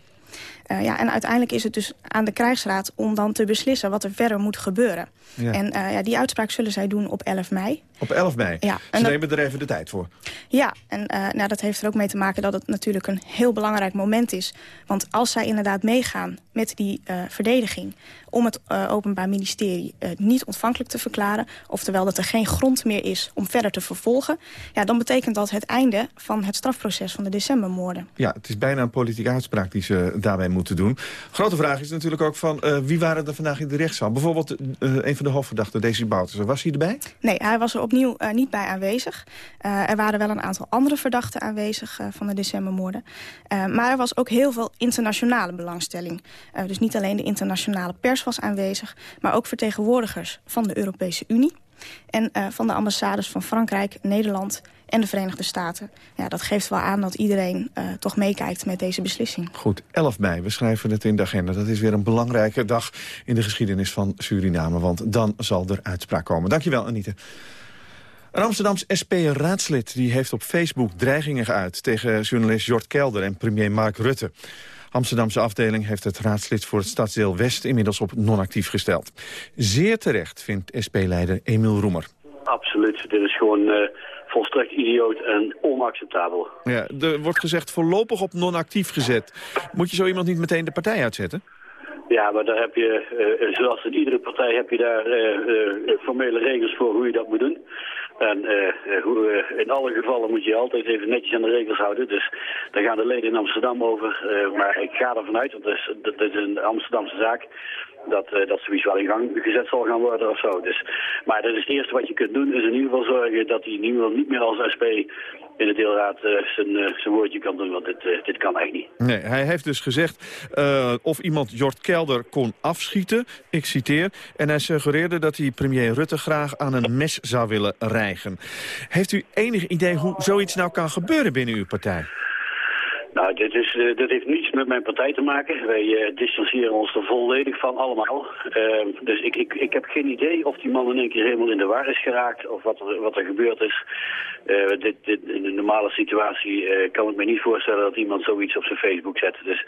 Uh, ja, en uiteindelijk is het dus aan de krijgsraad om dan te beslissen wat er verder moet gebeuren. Ja. En uh, ja, die uitspraak zullen zij doen op 11 mei. Op 11 mei? Ja. Ze nemen er even de tijd voor. Ja, en uh, nou, dat heeft er ook mee te maken dat het natuurlijk een heel belangrijk moment is. Want als zij inderdaad meegaan met die verdediging om het Openbaar Ministerie niet ontvankelijk te verklaren... oftewel dat er geen grond meer is om verder te vervolgen... Ja, dan betekent dat het einde van het strafproces van de decembermoorden. Ja, het is bijna een politieke uitspraak die ze daarbij moeten doen. Grote vraag is natuurlijk ook van wie waren er vandaag in de rechtszaal? Bijvoorbeeld een van de hoofdverdachten, Desi Boutersen. Was hij erbij? Nee, hij was er opnieuw niet bij aanwezig. er waren wel een aantal andere verdachten aanwezig van de decembermoorden. maar er was ook heel veel internationale belangstelling. dus niet alleen de internationale pers was aanwezig... maar ook vertegenwoordigers van de Europese Unie... en van de ambassades van Frankrijk, Nederland en de Verenigde Staten. Ja, dat geeft wel aan dat iedereen uh, toch meekijkt met deze beslissing. Goed, 11 mei, we schrijven het in de agenda. Dat is weer een belangrijke dag in de geschiedenis van Suriname... want dan zal er uitspraak komen. Dankjewel, Anita. Een Amsterdams SP-raadslid heeft op Facebook dreigingen geuit... tegen journalist Jort Kelder en premier Mark Rutte. Amsterdamse afdeling heeft het raadslid voor het stadsdeel West... inmiddels op non-actief gesteld. Zeer terecht, vindt SP-leider Emiel Roemer. Absoluut, dit is gewoon... Uh volstrekt idioot en onacceptabel. Ja, er wordt gezegd voorlopig op non-actief gezet. Moet je zo iemand niet meteen de partij uitzetten? Ja, maar daar heb je, uh, zoals in iedere partij, heb je daar uh, formele regels voor hoe je dat moet doen. En hoe, in alle gevallen moet je altijd even netjes aan de regels houden. Dus daar gaan de leden in Amsterdam over. maar ik ga ervan uit, want dat is, dat is een Amsterdamse zaak dat, uh, dat zoiets wel in gang gezet zal gaan worden of zo. Dus, maar dat is het eerste wat je kunt doen, is in ieder geval zorgen dat hij in ieder geval niet meer als SP in de deelraad uh, zijn, uh, zijn woordje kan doen, want dit, dit kan echt niet. Nee, hij heeft dus gezegd of iemand Jort Kelder kon afschieten, ik citeer, en hij suggereerde dat hij premier Rutte graag aan een mes zou willen rijgen. Heeft u enig idee hoe zoiets nou kan gebeuren binnen uw partij? Nou, dit, is, uh, dit heeft niets met mijn partij te maken. Wij uh, distancieren ons er volledig van allemaal. Uh, dus ik, ik, ik heb geen idee of die man in één keer helemaal in de war is geraakt... of wat er, wat er gebeurd is. dit, dit, in een normale situatie kan ik me niet voorstellen dat iemand zoiets op zijn Facebook zet. Dus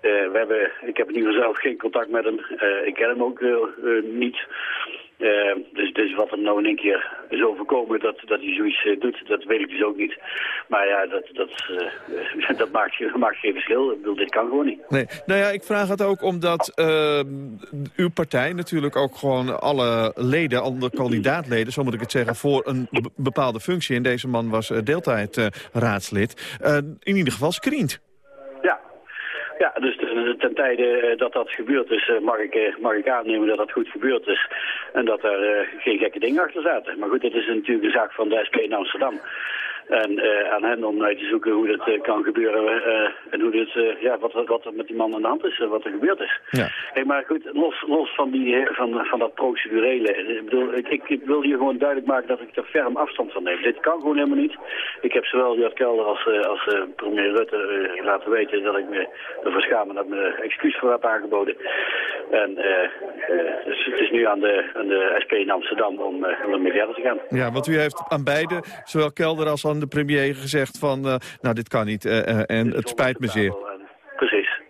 we hebben, ik heb in ieder geval zelf geen contact met hem. ik ken hem ook niet. Uh, dus, wat er nou in één keer is overkomen dat, dat hij zoiets uh, doet, dat weet ik dus ook niet. Maar ja, dat, dat, uh, dat, maakt, maakt geen verschil. Ik bedoel, dit kan gewoon niet. Nee. Nou ja, ik vraag het ook omdat uw partij natuurlijk ook gewoon alle leden, alle kandidaatleden, zo moet ik het zeggen, voor een bepaalde functie, en deze man was deeltijd raadslid, in ieder geval screent. Ja, dus ten tijde eh, dat dat gebeurd is, eh, mag ik, eh, mag ik aannemen dat dat goed gebeurd is. En dat er geen gekke dingen achter zaten. Maar goed, dit is natuurlijk een zaak van de SP in Amsterdam. En uh, aan hen om uit te zoeken hoe dat uh, kan gebeuren uh, en hoe dit, ja, wat, wat er met die man aan de hand is, wat er gebeurd is. Ja. Hey, maar goed, los, los van, die, van, van dat procedurele, ik, bedoel, ik, ik, wil hier gewoon duidelijk maken dat ik er ferm afstand van neem. Dit kan gewoon helemaal niet. Ik heb zowel Jad Kelder als, als premier Rutte laten weten dat ik me ervoor schaam en dat ik me excuus voor heb aangeboden. En dus het is nu aan de, aan de SP in Amsterdam om, om ermee verder te gaan. Ja, want u heeft aan beide, zowel Kelder als aan de premier gezegd van, uh, nou dit kan niet uh, en het spijt me zeer. Precies.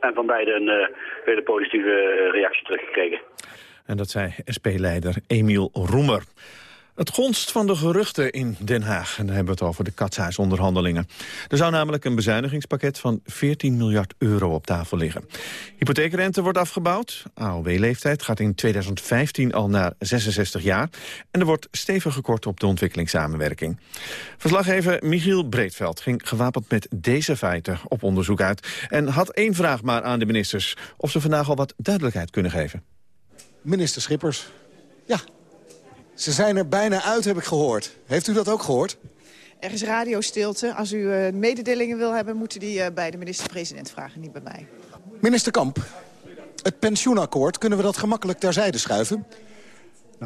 En van beide een hele positieve reactie teruggekregen. En dat zei SP-leider Emiel Roemer. Het gonst van de geruchten in Den Haag. En dan hebben we het over de katshuisonderhandelingen. Er zou namelijk een bezuinigingspakket van 14 miljard euro op tafel liggen. Hypotheekrente wordt afgebouwd. AOW-leeftijd gaat in 2015 al naar 66 jaar. En er wordt stevig gekort op de ontwikkelingssamenwerking. Verslaggever Michiel Breedveld ging gewapend met deze feiten op onderzoek uit. En had één vraag maar aan de ministers. Of ze vandaag al wat duidelijkheid kunnen geven. Minister Schippers. Ja, ze zijn er bijna uit, heb ik gehoord. Heeft u dat ook gehoord? Er is radiostilte. Als u uh, mededelingen wil hebben, moet u die uh, bij de minister-president vragen, niet bij mij. Minister Kamp, het pensioenakkoord, kunnen we dat gemakkelijk terzijde schuiven?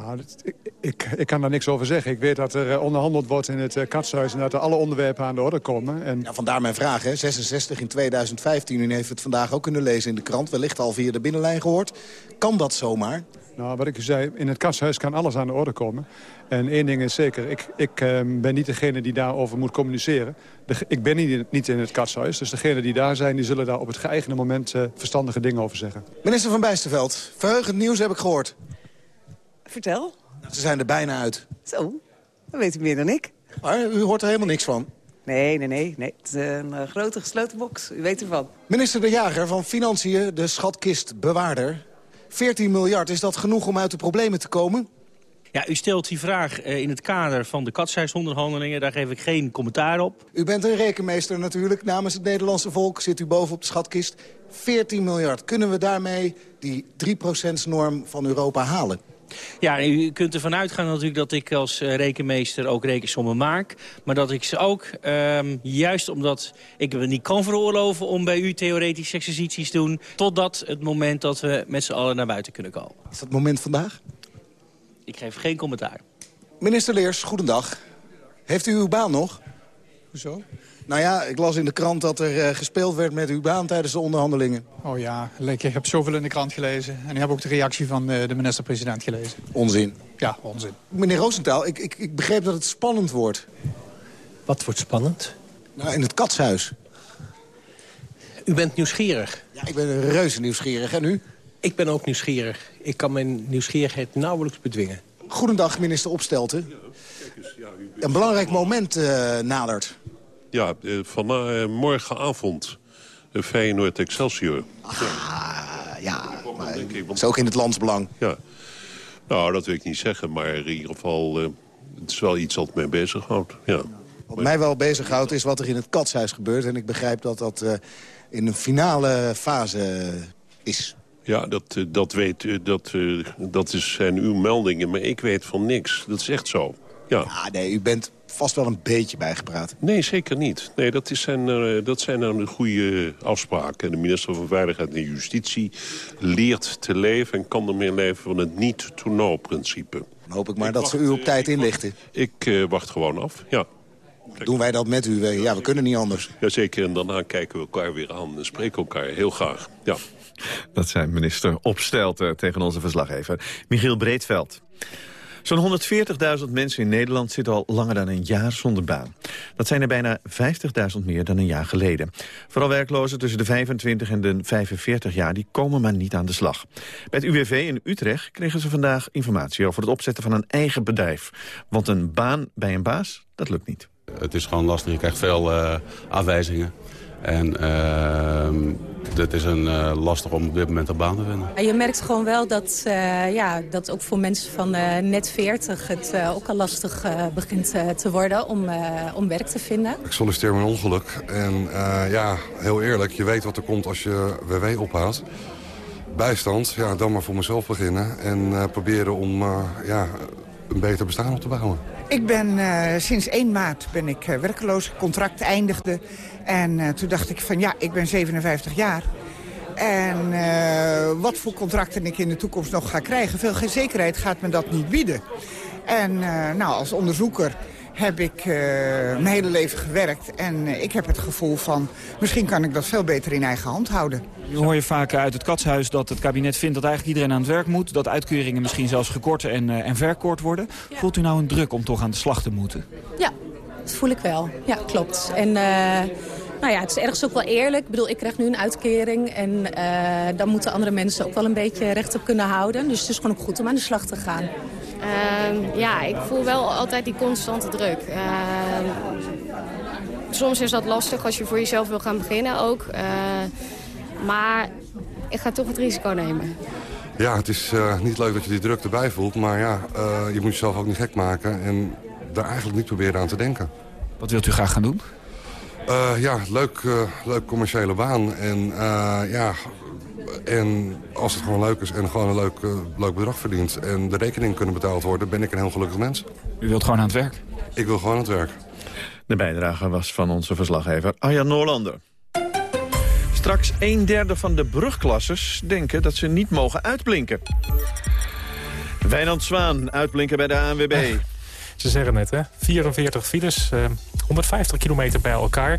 Nou, ik, ik, ik, kan daar niks over zeggen. Ik weet dat er uh, onderhandeld wordt in het uh, katshuis... en dat er alle onderwerpen aan de orde komen. En... Ja, vandaar mijn vraag, hè. 66 in 2015. U heeft het vandaag ook kunnen lezen in de krant. Wellicht al via de binnenlijn gehoord. Kan dat zomaar? Nou, wat ik u zei, in het kasthuis kan alles aan de orde komen. En één ding is zeker, ik, ik uh, ben niet degene die daarover moet communiceren. De, ik ben niet, niet in het kasthuis, dus degenen die daar zijn... die zullen daar op het geëigende moment uh, verstandige dingen over zeggen. Minister van Bijsterveld, verheugend nieuws heb ik gehoord. Vertel. Ze zijn er bijna uit. Zo, dat weet u meer dan ik. Maar u hoort er helemaal niks van. Nee, nee, nee. nee. Het is een uh, grote gesloten box. U weet ervan. Minister De Jager van Financiën, de schatkistbewaarder. 14 miljard, is dat genoeg om uit de problemen te komen? Ja, u stelt die vraag uh, in het kader van de katshuisonderhandelingen. Daar geef ik geen commentaar op. U bent een rekenmeester natuurlijk. Namens het Nederlandse volk zit u boven op de schatkist. 14 miljard. Kunnen we daarmee die 3%-norm van Europa halen? Ja, u kunt ervan uitgaan natuurlijk dat ik als uh, rekenmeester ook rekensommen maak. Maar dat ik ze ook, um, juist omdat ik me niet kan veroorloven om bij u theoretische exercities te doen... totdat het moment dat we met z'n allen naar buiten kunnen komen. Is dat moment vandaag? Ik geef geen commentaar. Minister Leers, goedendag. Heeft u uw baan nog? Hoezo? Nou ja, ik las in de krant dat er uh, gespeeld werd met uw baan tijdens de onderhandelingen. Oh ja, ik heb zoveel in de krant gelezen. En ik heb ook de reactie van uh, de minister-president gelezen. Onzin? Ja, onzin. Meneer Roosentaal, ik, ik, ik begreep dat het spannend wordt. Wat wordt spannend? Nou, in het katshuis. U bent nieuwsgierig? Ja, ik ben reuze nieuwsgierig. En u? Ik ben ook nieuwsgierig. Ik kan mijn nieuwsgierigheid nauwelijks bedwingen. Goedendag, minister Opstelten. Een belangrijk moment uh, nadert. Ja, uh, van uh, morgenavond. Feyenoord Excelsior. Ah, ja. Maar, dat is ook in het landsbelang. Ja. Nou, dat wil ik niet zeggen. Maar in ieder geval, het is wel iets wat mij bezighoudt. Ja. Wat mij wel bezighoudt is wat er in het katshuis gebeurt. En ik begrijp dat dat in een finale fase is. Ja, dat, dat, weet, dat, dat zijn uw meldingen, maar ik weet van niks. Dat is echt zo. Ja. ja, nee, u bent vast wel een beetje bijgepraat. Nee, zeker niet. Nee, dat, is zijn, uh, dat zijn nou de goede afspraken. De minister van Veiligheid en Justitie leert te leven... en kan ermee leven van het niet-to-know-principe. Dan hoop ik maar ik dat wacht, ze u op tijd inlichten. Ik uh, wacht gewoon af, ja. Doen wij dat met u? Ja, we kunnen niet anders. Jazeker, en daarna kijken we elkaar weer aan en spreken elkaar heel graag. Ja. Dat zijn minister Opstelten tegen onze verslaggever Michiel Breedveld. Zo'n 140.000 mensen in Nederland zitten al langer dan een jaar zonder baan. Dat zijn er bijna 50.000 meer dan een jaar geleden. Vooral werklozen tussen de 25 en de 45 jaar die komen maar niet aan de slag. Bij het UWV in Utrecht kregen ze vandaag informatie over het opzetten van een eigen bedrijf. Want een baan bij een baas, dat lukt niet. Het is gewoon lastig, je krijgt veel uh, afwijzingen. En uh, het is een, uh, lastig om op dit moment een baan te vinden. Je merkt gewoon wel dat, uh, ja, dat ook voor mensen van net 40 het ook al lastig begint te worden om, om werk te vinden. Ik solliciteer mijn ongeluk. En ja, heel eerlijk, je weet wat er komt als je WW ophoudt. Bijstand, ja, dan maar voor mezelf beginnen. En proberen om ja, een beter bestaan op te bouwen. Ik ben uh, sinds 1 maart ben ik uh, werkeloos. Contract eindigde. En uh, toen dacht ik van ja, ik ben 57 jaar. En wat voor contracten ik in de toekomst nog ga krijgen... veel geen zekerheid gaat me dat niet bieden. En nou, als onderzoeker heb ik uh, mijn hele leven gewerkt. En uh, ik heb het gevoel van, misschien kan ik dat veel beter in eigen hand houden. Nu hoor je vaak uit het katshuis dat het kabinet vindt dat eigenlijk iedereen aan het werk moet. Dat uitkeringen misschien zelfs gekort en, uh, en verkort worden. Ja. Voelt u nou een druk om toch aan de slag te moeten? Ja, dat voel ik wel. Ja, klopt. En... Nou ja, het is ergens ook wel eerlijk. Ik bedoel, ik krijg nu een uitkering en uh, dan moeten andere mensen ook wel een beetje recht op kunnen houden. Dus het is gewoon ook goed om aan de slag te gaan. Uh, ja, ik voel wel altijd die constante druk. Uh, soms is dat lastig als je voor jezelf wil gaan beginnen ook. Uh, maar ik ga toch het risico nemen. Ja, het is niet leuk dat je die druk erbij voelt. Maar ja, je moet jezelf ook niet gek maken. En daar eigenlijk niet proberen aan te denken. Wat wilt u graag gaan doen? Uh, ja, leuk, uh, leuk commerciële baan. En, uh, ja, en als het gewoon leuk is en gewoon een leuk, leuk bedrag verdient... en de rekening kunnen betaald worden, ben ik een heel gelukkig mens. U wilt gewoon aan het werk? Ik wil gewoon aan het werk. De bijdrage was van onze verslaggever Arjan Noorlander. Straks een derde van de brugklassers denken dat ze niet mogen uitblinken. Wijnand Zwaan, uitblinken bij de ANWB. Ze zeggen het, hè? 44 files, uh, 150 kilometer bij elkaar.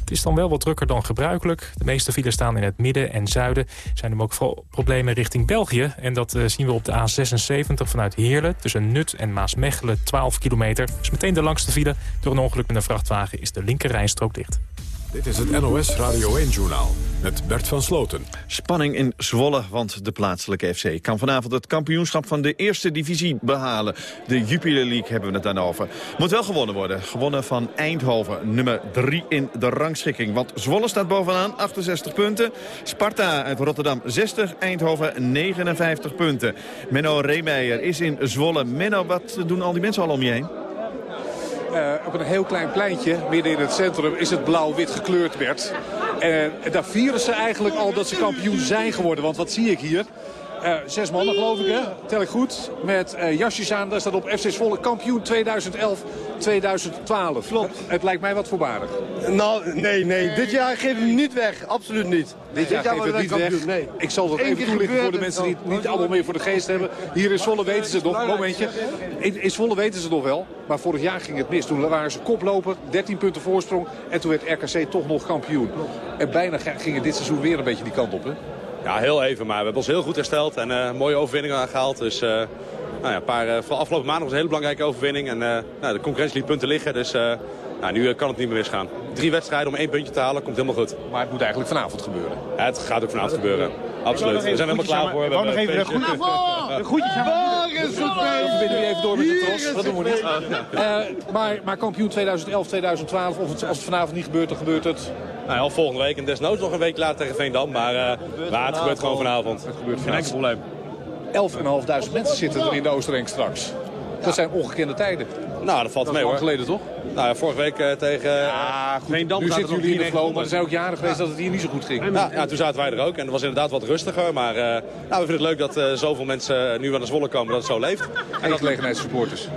Het is dan wel wat drukker dan gebruikelijk. De meeste files staan in het midden en zuiden. Zijn er ook problemen richting België. En dat uh, zien we op de A76 vanuit Heerlen. Tussen Nut en Maasmechelen, 12 kilometer. Dus meteen de langste file. Door een ongeluk met een vrachtwagen is de linker rijstrook dicht. Dit is het NOS Radio 1-journaal met Bert van Sloten. Spanning in Zwolle, want de plaatselijke FC kan vanavond het kampioenschap van de eerste divisie behalen. De Jupiler League hebben we het dan over. Moet wel gewonnen worden. Gewonnen van Eindhoven, nummer 3 in de rangschikking. Want Zwolle staat bovenaan, 68 punten. Sparta uit Rotterdam 60, Eindhoven 59 punten. Menno Reemeijer is in Zwolle. Menno, wat doen al die mensen al om je heen? Uh, op een heel klein pleintje, midden in het centrum, is het blauw-wit gekleurd, Bert. En daar vieren ze eigenlijk al dat ze kampioen zijn geworden. Want wat zie ik hier? Uh, zes mannen geloof ik, hè? Tel ik goed. Met uh, jasjes aan. Daar staat op FC Zwolle kampioen 2011-2012. Klopt. Het lijkt mij wat voorbarig. Nou, nee, nee. Dit jaar geven we hem niet weg. Absoluut niet. Dit jaar, jaar geven we niet weg. Nee. Ik zal dat even toelichten voor de mensen die het niet allemaal meer voor de geest hebben. Hier in Zwolle weten ze het nog. Momentje. In, in Zwolle weten ze het nog wel. Maar vorig jaar ging het mis. Toen waren ze koploper. 13 punten voorsprong. En toen werd RKC toch nog kampioen. En bijna ging het dit seizoen weer een beetje die kant op, hè? Ja, heel even. Maar we hebben ons heel goed hersteld en uh, mooie overwinningen aangehaald. Dus uh, nou ja, een paar, uh, afgelopen maandag was een hele belangrijke overwinning. En nou, de concurrentie liet punten liggen. Dus nou, nu kan het niet meer misgaan. Drie wedstrijden om één puntje te halen, komt helemaal goed. Maar het moet eigenlijk vanavond gebeuren. Ja, het gaat ook vanavond gebeuren. Absoluut. We zijn helemaal klaar voor. We nog even een goede, de groetjes aan We verbinden nu even door met de tros. Dat doen we niet. Maar, maar kampioen 2011, 2012, of het, als het vanavond niet gebeurt, dan gebeurt het. Nou, al volgende week en desnoods nog een week later tegen Veendam. Maar, uh, maar het gebeurt gewoon vanavond. Het gebeurt Geen enkel probleem. 11.500 mensen zitten er in de Oostereng straks. Dat zijn ongekende tijden. Nou, dat valt dat mee hoor. geleden toch? Nou ja, vorige week uh, tegen ja, goed, Veendam. Nu zitten jullie in de flow, maar er zijn ook jaren geweest dat het hier niet zo goed ging. Ja, ja toen zaten wij er ook en het was inderdaad wat rustiger. Maar uh, nou, we vinden het leuk dat uh, zoveel mensen nu aan de Zwolle komen dat het zo leeft. En dat gelegenheidssupporters?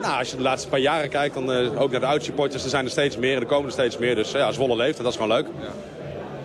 nou, als je de laatste paar jaren kijkt, dan ook naar de oud-supporters, er zijn er steeds meer en er komen er steeds meer. Dus ja, Zwolle leeft en dat is gewoon leuk. Ja.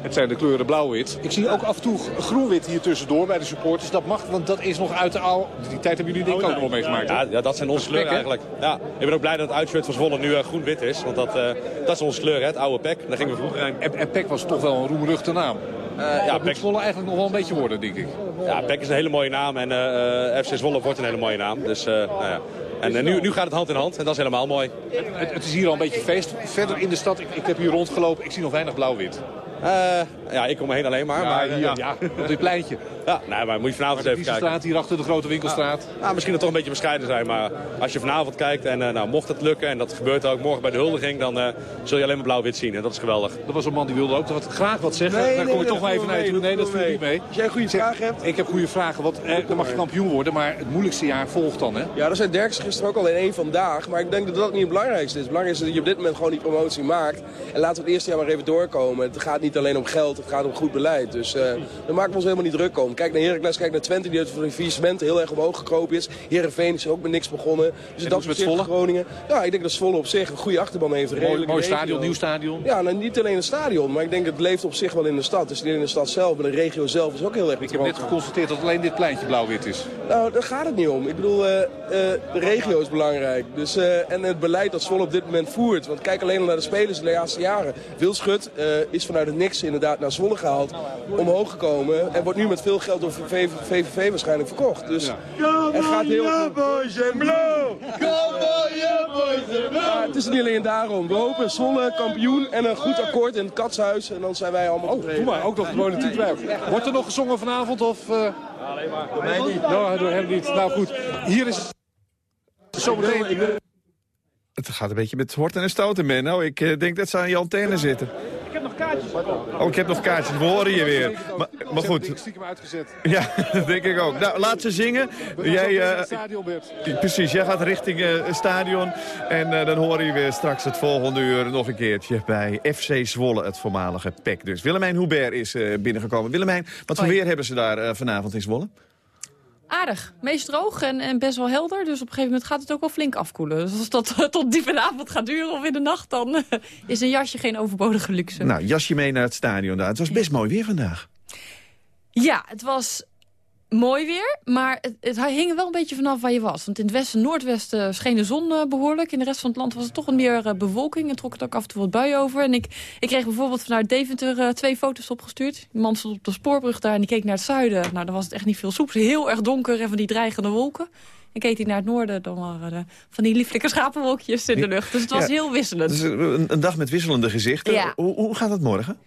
Het zijn de kleuren blauw-wit. Ik zie ook af en toe groen-wit hier tussendoor bij de supporters. Dat mag, want dat is nog uit de oude... Die tijd hebben jullie denk ik ook nog wel meegemaakt. Ja, ja, dat zijn onze kleuren eigenlijk. Ja, ik ben ook blij dat het uitshirt van Zwolle nu uh, groen-wit is. Want dat, uh, dat is onze kleur, hè, het oude PEC. Daar gingen we vroeger in. En, en PEC was toch wel een roemruchte naam. Uh, ja, dat moet Zwolle eigenlijk nog wel een beetje worden, denk ik. Ja, PEC is een hele mooie naam. En FC Zwolle wordt een hele mooie naam. Dus, nou ja. En nu, nu gaat het hand in hand en dat is helemaal mooi. Het, het is hier al een beetje feest. Verder in de stad, ik, ik heb hier rondgelopen, ik zie nog weinig blauw-wit. Uh, ja, ik kom erheen alleen maar. Ja, maar hier, ja. ja, op dit pleintje. Ja, nou, maar moet je vanavond even kijken. straat hier achter de grote winkelstraat. Ja, nou, misschien dat toch een beetje bescheiden zijn. Maar als je vanavond kijkt en uh, nou, mocht het lukken... en dat gebeurt ook morgen bij de huldiging... dan zul je alleen maar blauw-wit zien. En dat is geweldig. Dat was een man die wilde ook wat, graag wat zeggen. Nee, Daar nee, kom ik nee, toch maar even naar toe. Nee, dat viel niet mee. Als jij goede vragen hebt... Ik heb goede vragen. Want eh, dan mag je kampioen worden. Maar het moeilijkste jaar volgt dan, hè? Ja, dat zei Derks gisteren ook al in één vandaag. Maar ik denk dat dat niet het belangrijkste is. Het belangrijkste is dat je op dit moment gewoon die promotie maakt. En laten we het eerste jaar maar even doorkomen. Het gaat niet alleen om geld. Het gaat om goed beleid. Dus uh, daar maken we ons helemaal niet druk om. Kijk naar Heracles, kijk naar Twente die uit de faillissement heel erg omhoog gekropen is. Heerenveen is ook met niks begonnen. Dus en dat met Zwolle? Groningen. Ja, ik denk dat Zwolle op zich een goede achterban heeft. Een mooi, mooi stadion, nieuw stadion. Ja, nou, niet alleen een stadion, maar ik denk dat het leeft op zich wel in de stad. Dus niet in de stad zelf, maar de regio zelf is ook heel erg Ik heb net geconstateerd dat alleen dit pleintje blauw-wit is. Nou, daar gaat het niet om. Ik bedoel, uh, uh, de regio is belangrijk. Dus, en het beleid dat Zwolle op dit moment voert. Want kijk alleen al naar de spelers de laatste jaren. Wil Schut is vanuit het niks inderdaad naar Zwolle gehaald. Omhoog gekomen. En wordt nu met veel geld door VVV waarschijnlijk verkocht. Dus ja, het gaat heel ja, Het is niet alleen daarom. We hopen Zwolle kampioen en een goed akkoord in het katshuis. En dan zijn wij allemaal oh, Doe maar, ook nog de politiek bij. Wordt er nog gezongen vanavond? Of, uh... Alleen maar. Door mij niet. Nou, door hem niet. Nou goed, hier is zometeen... Het gaat een beetje met horten en stoten, Menno. Ik uh, denk dat ze aan je antenne zitten. Ik heb nog kaartjes. Oh, ik heb nog kaartjes. We horen je weer. Maar, maar goed. Ik stiekem uitgezet. Ja, dat denk ik ook. Nou, laat ze zingen. Jij, uh, stadion, Bert. Precies, jij gaat richting het uh, stadion. En uh, dan horen je weer straks het volgende uur nog een keertje bij FC Zwolle, het voormalige PEC. Dus Willemijn Hubert is binnengekomen. Willemijn, wat voor weer hebben ze daar vanavond in Zwolle? Aardig. Meest droog en, en best wel helder. Dus op een gegeven moment gaat het ook wel flink afkoelen. Dus als dat tot diep in de avond gaat duren of in de nacht... dan uh, is een jasje geen overbodige luxe. Nou, jasje mee naar het stadion daar. Het was best mooi weer vandaag. Ja, het was mooi weer, maar het, het hing wel een beetje vanaf waar je was. Want in het westen, noordwesten scheen de zon uh, behoorlijk. In de rest van het land was het toch wat meer uh, bewolking en trok het ook af en toe wat buien over. En ik, ik kreeg bijvoorbeeld vanuit Deventer uh, twee foto's opgestuurd. Die man stond op de spoorbrug daar en die keek naar het zuiden. Nou, dan was het echt niet veel soeps. Heel erg donker en van die dreigende wolken. En keek hij naar het noorden, dan waren er van die lieflijke schapenwolkjes in de lucht. Dus het was heel wisselend. Dus een, een, dag met wisselende gezichten. Ja. Hoe, hoe gaat dat morgen?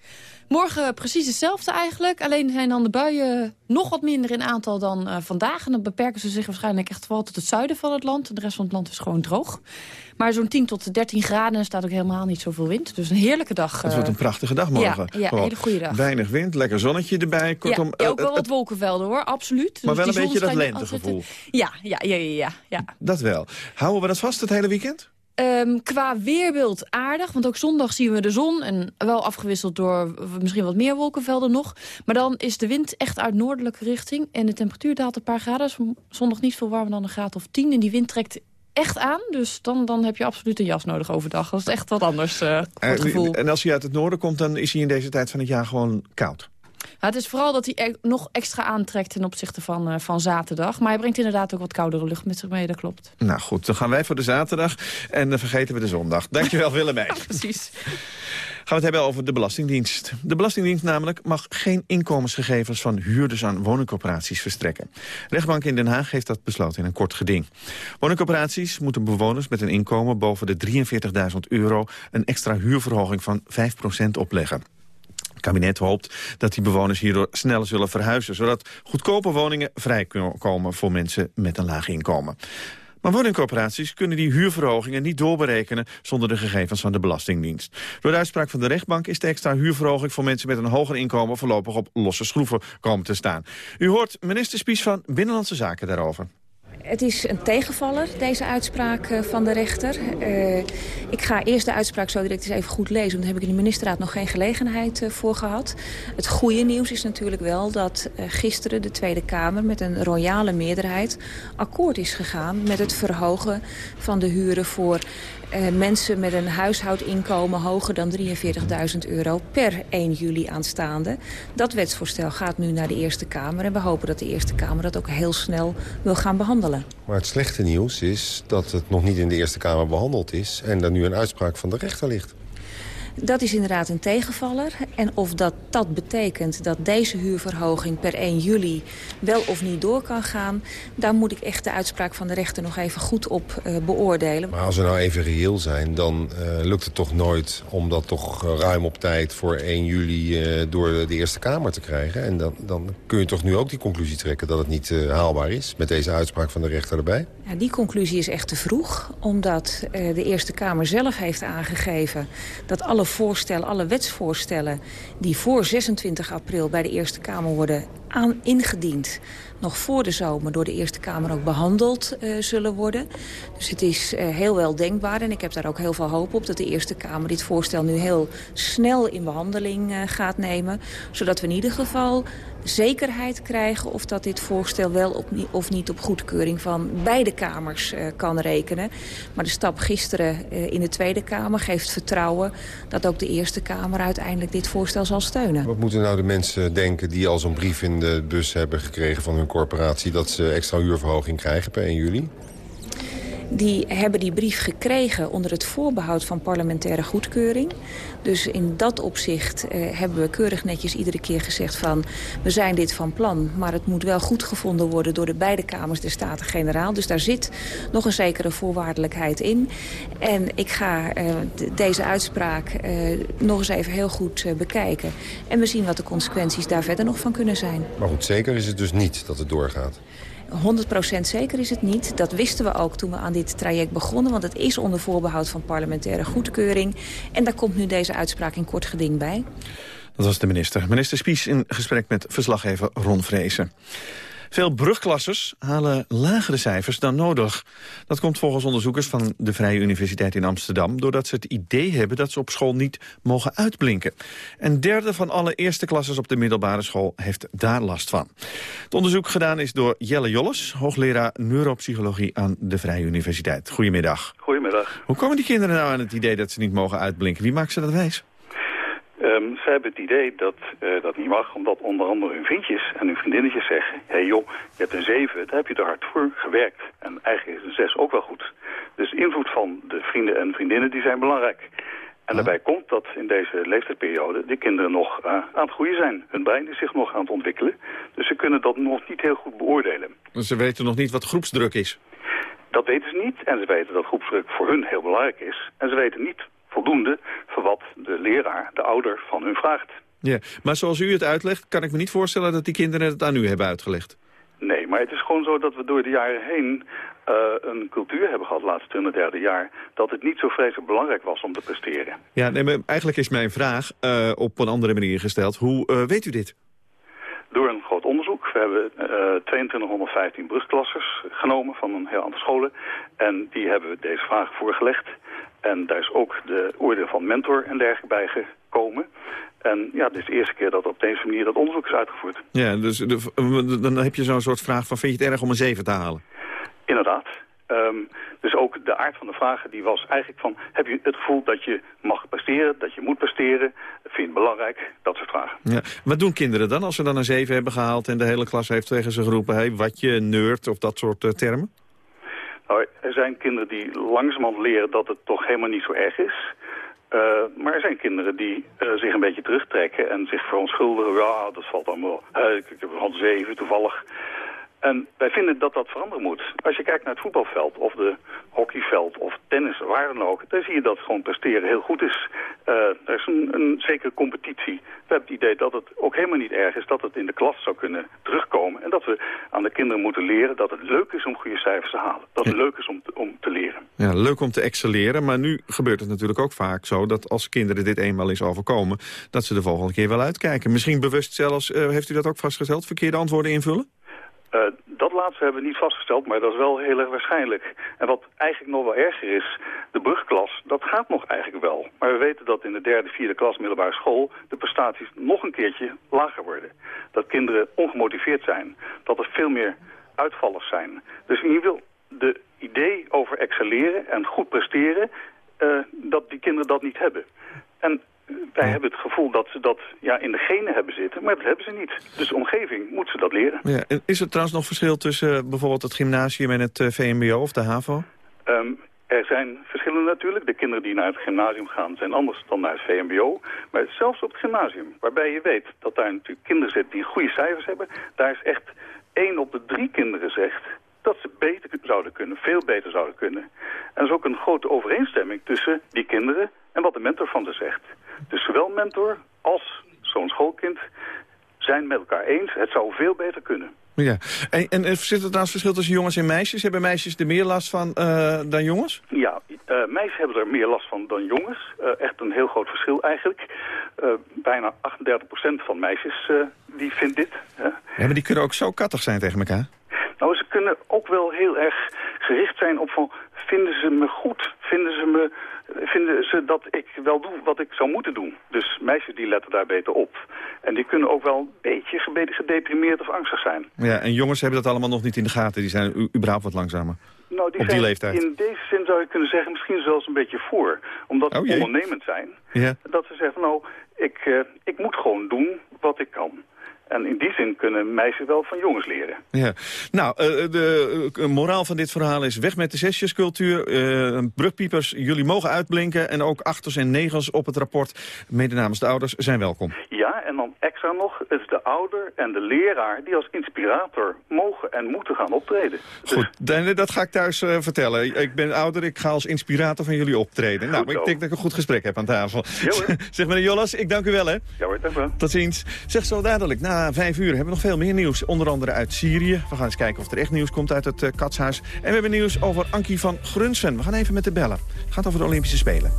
Morgen precies hetzelfde eigenlijk. Alleen zijn dan de buien nog wat minder in aantal dan uh, vandaag. En dan beperken ze zich waarschijnlijk echt vooral tot het zuiden van het land. De rest van het land is gewoon droog. Maar zo'n 10 tot 13 graden en staat ook helemaal niet zoveel wind. Dus een heerlijke dag. Het wordt een prachtige dag morgen. Ja, ja een hele goede dag. Weinig wind, lekker zonnetje erbij. Kortom, ja, ja ook wel wat wolkenvelden hoor, absoluut. Maar dus wel een beetje dat lentegevoel. Ja, ja, ja, ja, ja. Dat wel. Houden we dat vast het hele weekend? Um, qua weerbeeld aardig, want ook zondag zien we de zon... en wel afgewisseld door misschien wat meer wolkenvelden nog. Maar dan is de wind echt uit noordelijke richting... en de temperatuur daalt een paar graden. Zondag niet veel warmer dan een graad of 10. En die wind trekt echt aan, dus dan, dan heb je absoluut een jas nodig overdag. Dat is echt wat anders uh, voor het gevoel. En als hij uit het noorden komt, dan is hij in deze tijd van het jaar gewoon koud? Het is vooral dat hij nog extra aantrekt ten opzichte van, uh, van zaterdag. Maar hij brengt inderdaad ook wat koudere lucht met zich mee, dat klopt. Nou goed, dan gaan wij voor de zaterdag en dan vergeten we de zondag. Dankjewel Willemijn. ja, precies. Gaan we het hebben over de Belastingdienst. De Belastingdienst namelijk mag geen inkomensgegevens van huurders aan woningcorporaties verstrekken. Rechtbank in Den Haag heeft dat besloten in een kort geding. Woningcorporaties moeten bewoners met een inkomen boven de 43.000 euro een extra huurverhoging van 5% opleggen. Het kabinet hoopt dat die bewoners hierdoor sneller zullen verhuizen... zodat goedkope woningen vrijkomen voor mensen met een laag inkomen. Maar woningcorporaties kunnen die huurverhogingen niet doorberekenen zonder de gegevens van de Belastingdienst. Door de uitspraak van de rechtbank is de extra huurverhoging voor mensen met een hoger inkomen voorlopig op losse schroeven komen te staan. U hoort minister Spies van Binnenlandse Zaken daarover. Het is een tegenvaller, deze uitspraak uh, van de rechter. Uh, ik ga eerst de uitspraak zo direct eens even goed lezen... want daar heb ik in de ministerraad nog geen gelegenheid uh, voor gehad. Het goede nieuws is natuurlijk wel dat gisteren de Tweede Kamer... met een royale meerderheid akkoord is gegaan... met het verhogen van de huren voor uh, mensen met een huishoudinkomen hoger dan 43.000 euro per 1 juli aanstaande. Dat wetsvoorstel gaat nu naar de Eerste Kamer en we hopen dat de Eerste Kamer dat ook heel snel wil gaan behandelen. Maar het slechte nieuws is dat het nog niet in de Eerste Kamer behandeld is en er nu een uitspraak van de rechter ligt. Dat is inderdaad een tegenvaller. En of dat, dat betekent dat deze huurverhoging per 1 juli wel of niet door kan gaan... daar moet ik echt de uitspraak van de rechter nog even goed op uh, beoordelen. Maar als we nou even reëel zijn, dan uh, lukt het toch nooit... om dat toch ruim op tijd voor 1 juli uh, door de Eerste Kamer te krijgen. En dan, dan kun je toch nu ook die conclusie trekken dat het niet haalbaar is... met deze uitspraak van de rechter erbij? Ja, die conclusie is echt te vroeg, omdat de Eerste Kamer zelf heeft aangegeven... dat alle voorstellen, alle wetsvoorstellen die voor 26 april bij de Eerste Kamer worden aan ingediend nog voor de zomer door de Eerste Kamer ook behandeld uh, zullen worden. Dus het is uh, heel wel denkbaar en ik heb daar ook heel veel hoop op... dat de Eerste Kamer dit voorstel nu heel snel in behandeling uh, gaat nemen. Zodat we in ieder geval zekerheid krijgen of dat dit voorstel wel op, of niet op goedkeuring van beide kamers kan rekenen. Maar de stap gisteren in de Tweede Kamer geeft vertrouwen dat ook de Eerste Kamer uiteindelijk dit voorstel zal steunen. Wat moeten nou de mensen denken die al zo'n brief in de bus hebben gekregen van hun corporatie dat ze extra huurverhoging krijgen per 1 juli? Die hebben die brief gekregen onder het voorbehoud van parlementaire goedkeuring. Dus in dat opzicht eh, hebben we keurig netjes iedere keer gezegd van... we zijn dit van plan, maar het moet wel goed gevonden worden... door de beide kamers der Staten-Generaal. Dus daar zit nog een zekere voorwaardelijkheid in. En ik ga eh, deze uitspraak eh, nog eens even heel goed uh, bekijken. En we zien wat de consequenties daar verder nog van kunnen zijn. Maar goed, zeker is het dus niet dat het doorgaat. 100% zeker is het niet. Dat wisten we ook toen we aan dit traject begonnen. Want het is onder voorbehoud van parlementaire goedkeuring. En daar komt nu deze uitspraak in kort geding bij. Dat was de minister. Minister Spies in gesprek met verslaggever Ron Vrezen. Veel brugklassers halen lagere cijfers dan nodig. Dat komt volgens onderzoekers van de Vrije Universiteit in Amsterdam... doordat ze het idee hebben dat ze op school niet mogen uitblinken. Een derde van alle eerste klassers op de middelbare school heeft daar last van. Het onderzoek gedaan is door Jelle Jolles, hoogleraar neuropsychologie aan de Vrije Universiteit. Goedemiddag. Goedemiddag. Hoe komen die kinderen nou aan het idee dat ze niet mogen uitblinken? Wie maakt ze dat wijs? Um, ze hebben het idee dat uh, dat niet mag, omdat onder andere hun vriendjes en hun vriendinnetjes zeggen... hé hey joh, je hebt een 7, daar heb je er hard voor gewerkt. En eigenlijk is een 6 ook wel goed. Dus invloed van de vrienden en vriendinnen die zijn belangrijk. En daarbij komt dat in deze leeftijdperiode de kinderen nog uh, aan het groeien zijn. Hun brein is zich nog aan het ontwikkelen. Dus ze kunnen dat nog niet heel goed beoordelen. Ze weten nog niet wat groepsdruk is? Dat weten ze niet en ze weten dat groepsdruk voor hun heel belangrijk is. En ze weten niet voldoende voor wat de leraar, de ouder, van hun vraagt. Ja, maar zoals u het uitlegt, kan ik me niet voorstellen dat die kinderen het aan u hebben uitgelegd. Nee, maar het is gewoon zo dat we door de jaren heen uh, een cultuur hebben gehad, laatste 20, derde jaar, dat het niet zo vreselijk belangrijk was om te presteren. Ja, nee, maar eigenlijk is mijn vraag uh, op een andere manier gesteld. Hoe uh, weet u dit? Door een groot onderzoek. We hebben 2215 brugklassers genomen van een heel aantal scholen. En die hebben we deze vraag voorgelegd. En daar is ook de oordeel van mentor en dergelijke bij gekomen. En ja, dit is de eerste keer dat op deze manier dat onderzoek is uitgevoerd. Ja, dus de, dan heb je zo'n soort vraag van, vind je het erg om een 7 te halen? Inderdaad. Um, dus ook de aard van de vragen die was eigenlijk van... heb je het gevoel dat je mag presteren, dat je moet presteren? Vind je het belangrijk? Dat soort vragen. Ja. Wat doen kinderen dan als ze dan een 7 hebben gehaald... en de hele klas heeft tegen ze geroepen... hey, wat je, nerd of dat soort uh, termen? Er zijn kinderen die langzamerhand leren dat het toch helemaal niet zo erg is... Uh, maar er zijn kinderen die uh, zich een beetje terugtrekken en zich verontschuldigen. Ja, dat valt allemaal. Uh, ik, ik heb een zeven toevallig. En wij vinden dat dat veranderen moet. Als je kijkt naar het voetbalveld of de hockeyveld of tennis, waar dan ook... dan zie je dat gewoon presteren heel goed is. Uh, er is een, een zekere competitie. We hebben het idee dat het ook helemaal niet erg is dat het in de klas zou kunnen terugkomen. En dat we aan de kinderen moeten leren dat het leuk is om goede cijfers te halen. Dat het leuk is om te, om te leren. Ja, leuk om te excelleren. Maar nu gebeurt het natuurlijk ook vaak zo dat als kinderen dit eenmaal is overkomen... dat ze de volgende keer wel uitkijken. Misschien bewust zelfs, uh, heeft u dat ook vastgesteld, verkeerde antwoorden invullen? Uh, dat laatste hebben we niet vastgesteld, maar dat is wel heel erg waarschijnlijk. En wat eigenlijk nog wel erger is, de brugklas, dat gaat nog eigenlijk wel. Maar we weten dat in de derde, vierde klas middelbare school de prestaties nog een keertje lager worden. Dat kinderen ongemotiveerd zijn, dat er veel meer uitvallers zijn. Dus in ieder geval de idee over excelleren en goed presteren, uh, dat die kinderen dat niet hebben. En wij hebben het gevoel dat ze dat ja, in de genen hebben zitten, maar dat hebben ze niet. Dus de omgeving moet ze dat leren. Ja, is er trouwens nog verschil tussen uh, bijvoorbeeld het gymnasium en het uh, VMBO of de HAVO? Um, er zijn verschillen natuurlijk. De kinderen die naar het gymnasium gaan zijn anders dan naar het VMBO. Maar zelfs op het gymnasium, waarbij je weet dat daar natuurlijk kinderen zitten die goede cijfers hebben... daar is echt één op de drie kinderen zegt dat ze beter zouden kunnen, veel beter zouden kunnen. En er is ook een grote overeenstemming tussen die kinderen en wat de mentor van ze zegt. Dus zowel mentor als zo'n schoolkind zijn met elkaar eens. Het zou veel beter kunnen. Ja. En, en zit er trouwens verschil tussen jongens en meisjes? Hebben meisjes er meer last van uh, dan jongens? Ja, uh, meisjes hebben er meer last van dan jongens. Uh, echt een heel groot verschil eigenlijk. bijna 38% van meisjes die vindt dit. Ja, maar die kunnen ook zo kattig zijn tegen elkaar. Nou, ze kunnen ook wel heel erg gericht zijn op van... vinden ze me goed? Vinden ze me vinden ze dat ik wel doe wat ik zou moeten doen. Dus meisjes die letten daar beter op. En die kunnen ook wel een beetje gedeprimeerd of angstig zijn. Ja, en jongens hebben dat allemaal nog niet in de gaten. Die zijn überhaupt wat langzamer. Nou, die op die leeftijd. In deze zin zou je kunnen zeggen, misschien zelfs een beetje voor. Omdat ze oh, ondernemend zijn. Ja. Dat ze zeggen, nou, ik, uh, ik moet gewoon doen wat ik kan. En in die zin kunnen meisjes wel van jongens leren. Ja. Nou, uh, de uh, moraal van dit verhaal is weg met de zesjescultuur. Uh, brugpiepers, jullie mogen uitblinken. En ook achters en negers op het rapport. Mede namens de ouders zijn welkom. Ja, en dan extra nog, het is de ouder en de leraar... die als inspirator mogen en moeten gaan optreden. Goed, dus... dat ga ik thuis vertellen. Ik ben ouder, ik ga als inspirator van jullie optreden. nou, ik denk dat ik een goed gesprek heb aan tafel. Ja, zeg meneer Jollas, ik dank u wel, hè. Ja hoor, dank u wel. Tot ziens. Zeg zo dadelijk, na vijf uur hebben we nog veel meer nieuws. Onder andere uit Syrië. We gaan eens kijken of er echt nieuws komt uit het uh, Katshuis. En we hebben nieuws over Ankie van Grunsen. We gaan even met de bellen. Het gaat over de Olympische Spelen.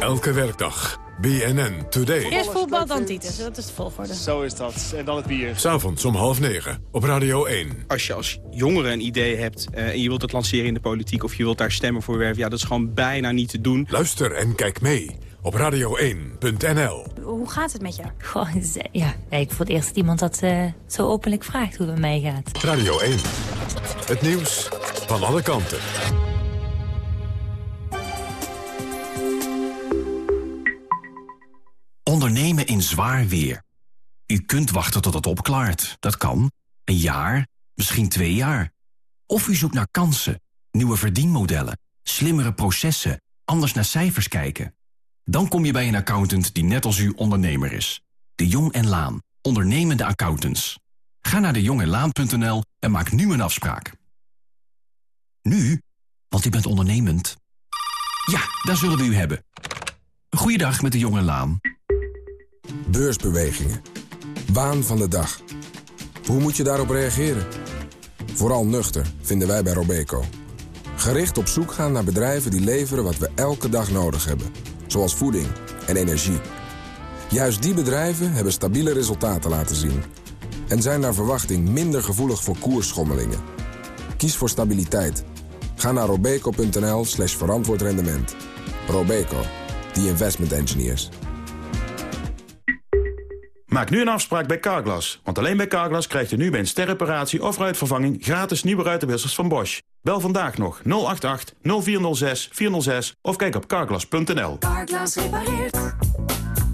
Elke werkdag. BNN Today. Eerst voetbal, dan Titus. Dat is de volgorde. Zo is dat. En dan het bier. S'avonds om half negen op Radio 1. Als je als jongere een idee hebt uh, en je wilt het lanceren in de politiek... of je wilt daar stemmen voor werven, ja, dat is gewoon bijna niet te doen. Luister en kijk mee op radio1.nl. Hoe gaat het met jou? Goh, ja, ik voor het eerst iemand dat uh, zo openlijk vraagt hoe het met mij gaat. Radio 1. Het nieuws van alle kanten. Ondernemen in zwaar weer. U kunt wachten tot het opklaart. Dat kan. Een jaar, misschien twee jaar. Of u zoekt naar kansen, nieuwe verdienmodellen, slimmere processen, anders naar cijfers kijken. Dan kom je bij een accountant die net als u ondernemer is. De Jong en Laan, ondernemende accountants. Ga naar dejongelaan.nl en maak nu een afspraak. Nu? Want u bent ondernemend. Ja, daar zullen we u hebben. Goeiedag met de Jonge Laan. Beursbewegingen. Waan van de dag. Hoe moet je daarop reageren? Vooral nuchter, vinden wij bij Robeco. Gericht op zoek gaan naar bedrijven die leveren wat we elke dag nodig hebben. Zoals voeding en energie. Juist die bedrijven hebben stabiele resultaten laten zien. En zijn naar verwachting minder gevoelig voor koersschommelingen. Kies voor stabiliteit. Ga naar robeco.nl slash verantwoord rendement. Robeco, the investment engineers. Maak nu een afspraak bij Carglass. Want alleen bij Carglass krijgt u nu bij een sterreparatie of ruitvervanging... gratis nieuwe ruitenwissers van Bosch. Bel vandaag nog 088 0406 406 of kijk op carglass.nl. Carglass repareert.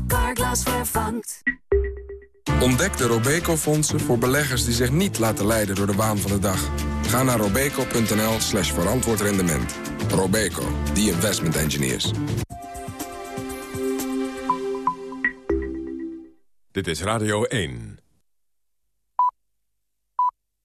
Carglass vervangt. Ontdek de Robeco-fondsen voor beleggers die zich niet laten leiden door de waan van de dag. Ga naar robeco.nl slash verantwoord rendement. Robeco, the investment engineers. Dit is Radio 1.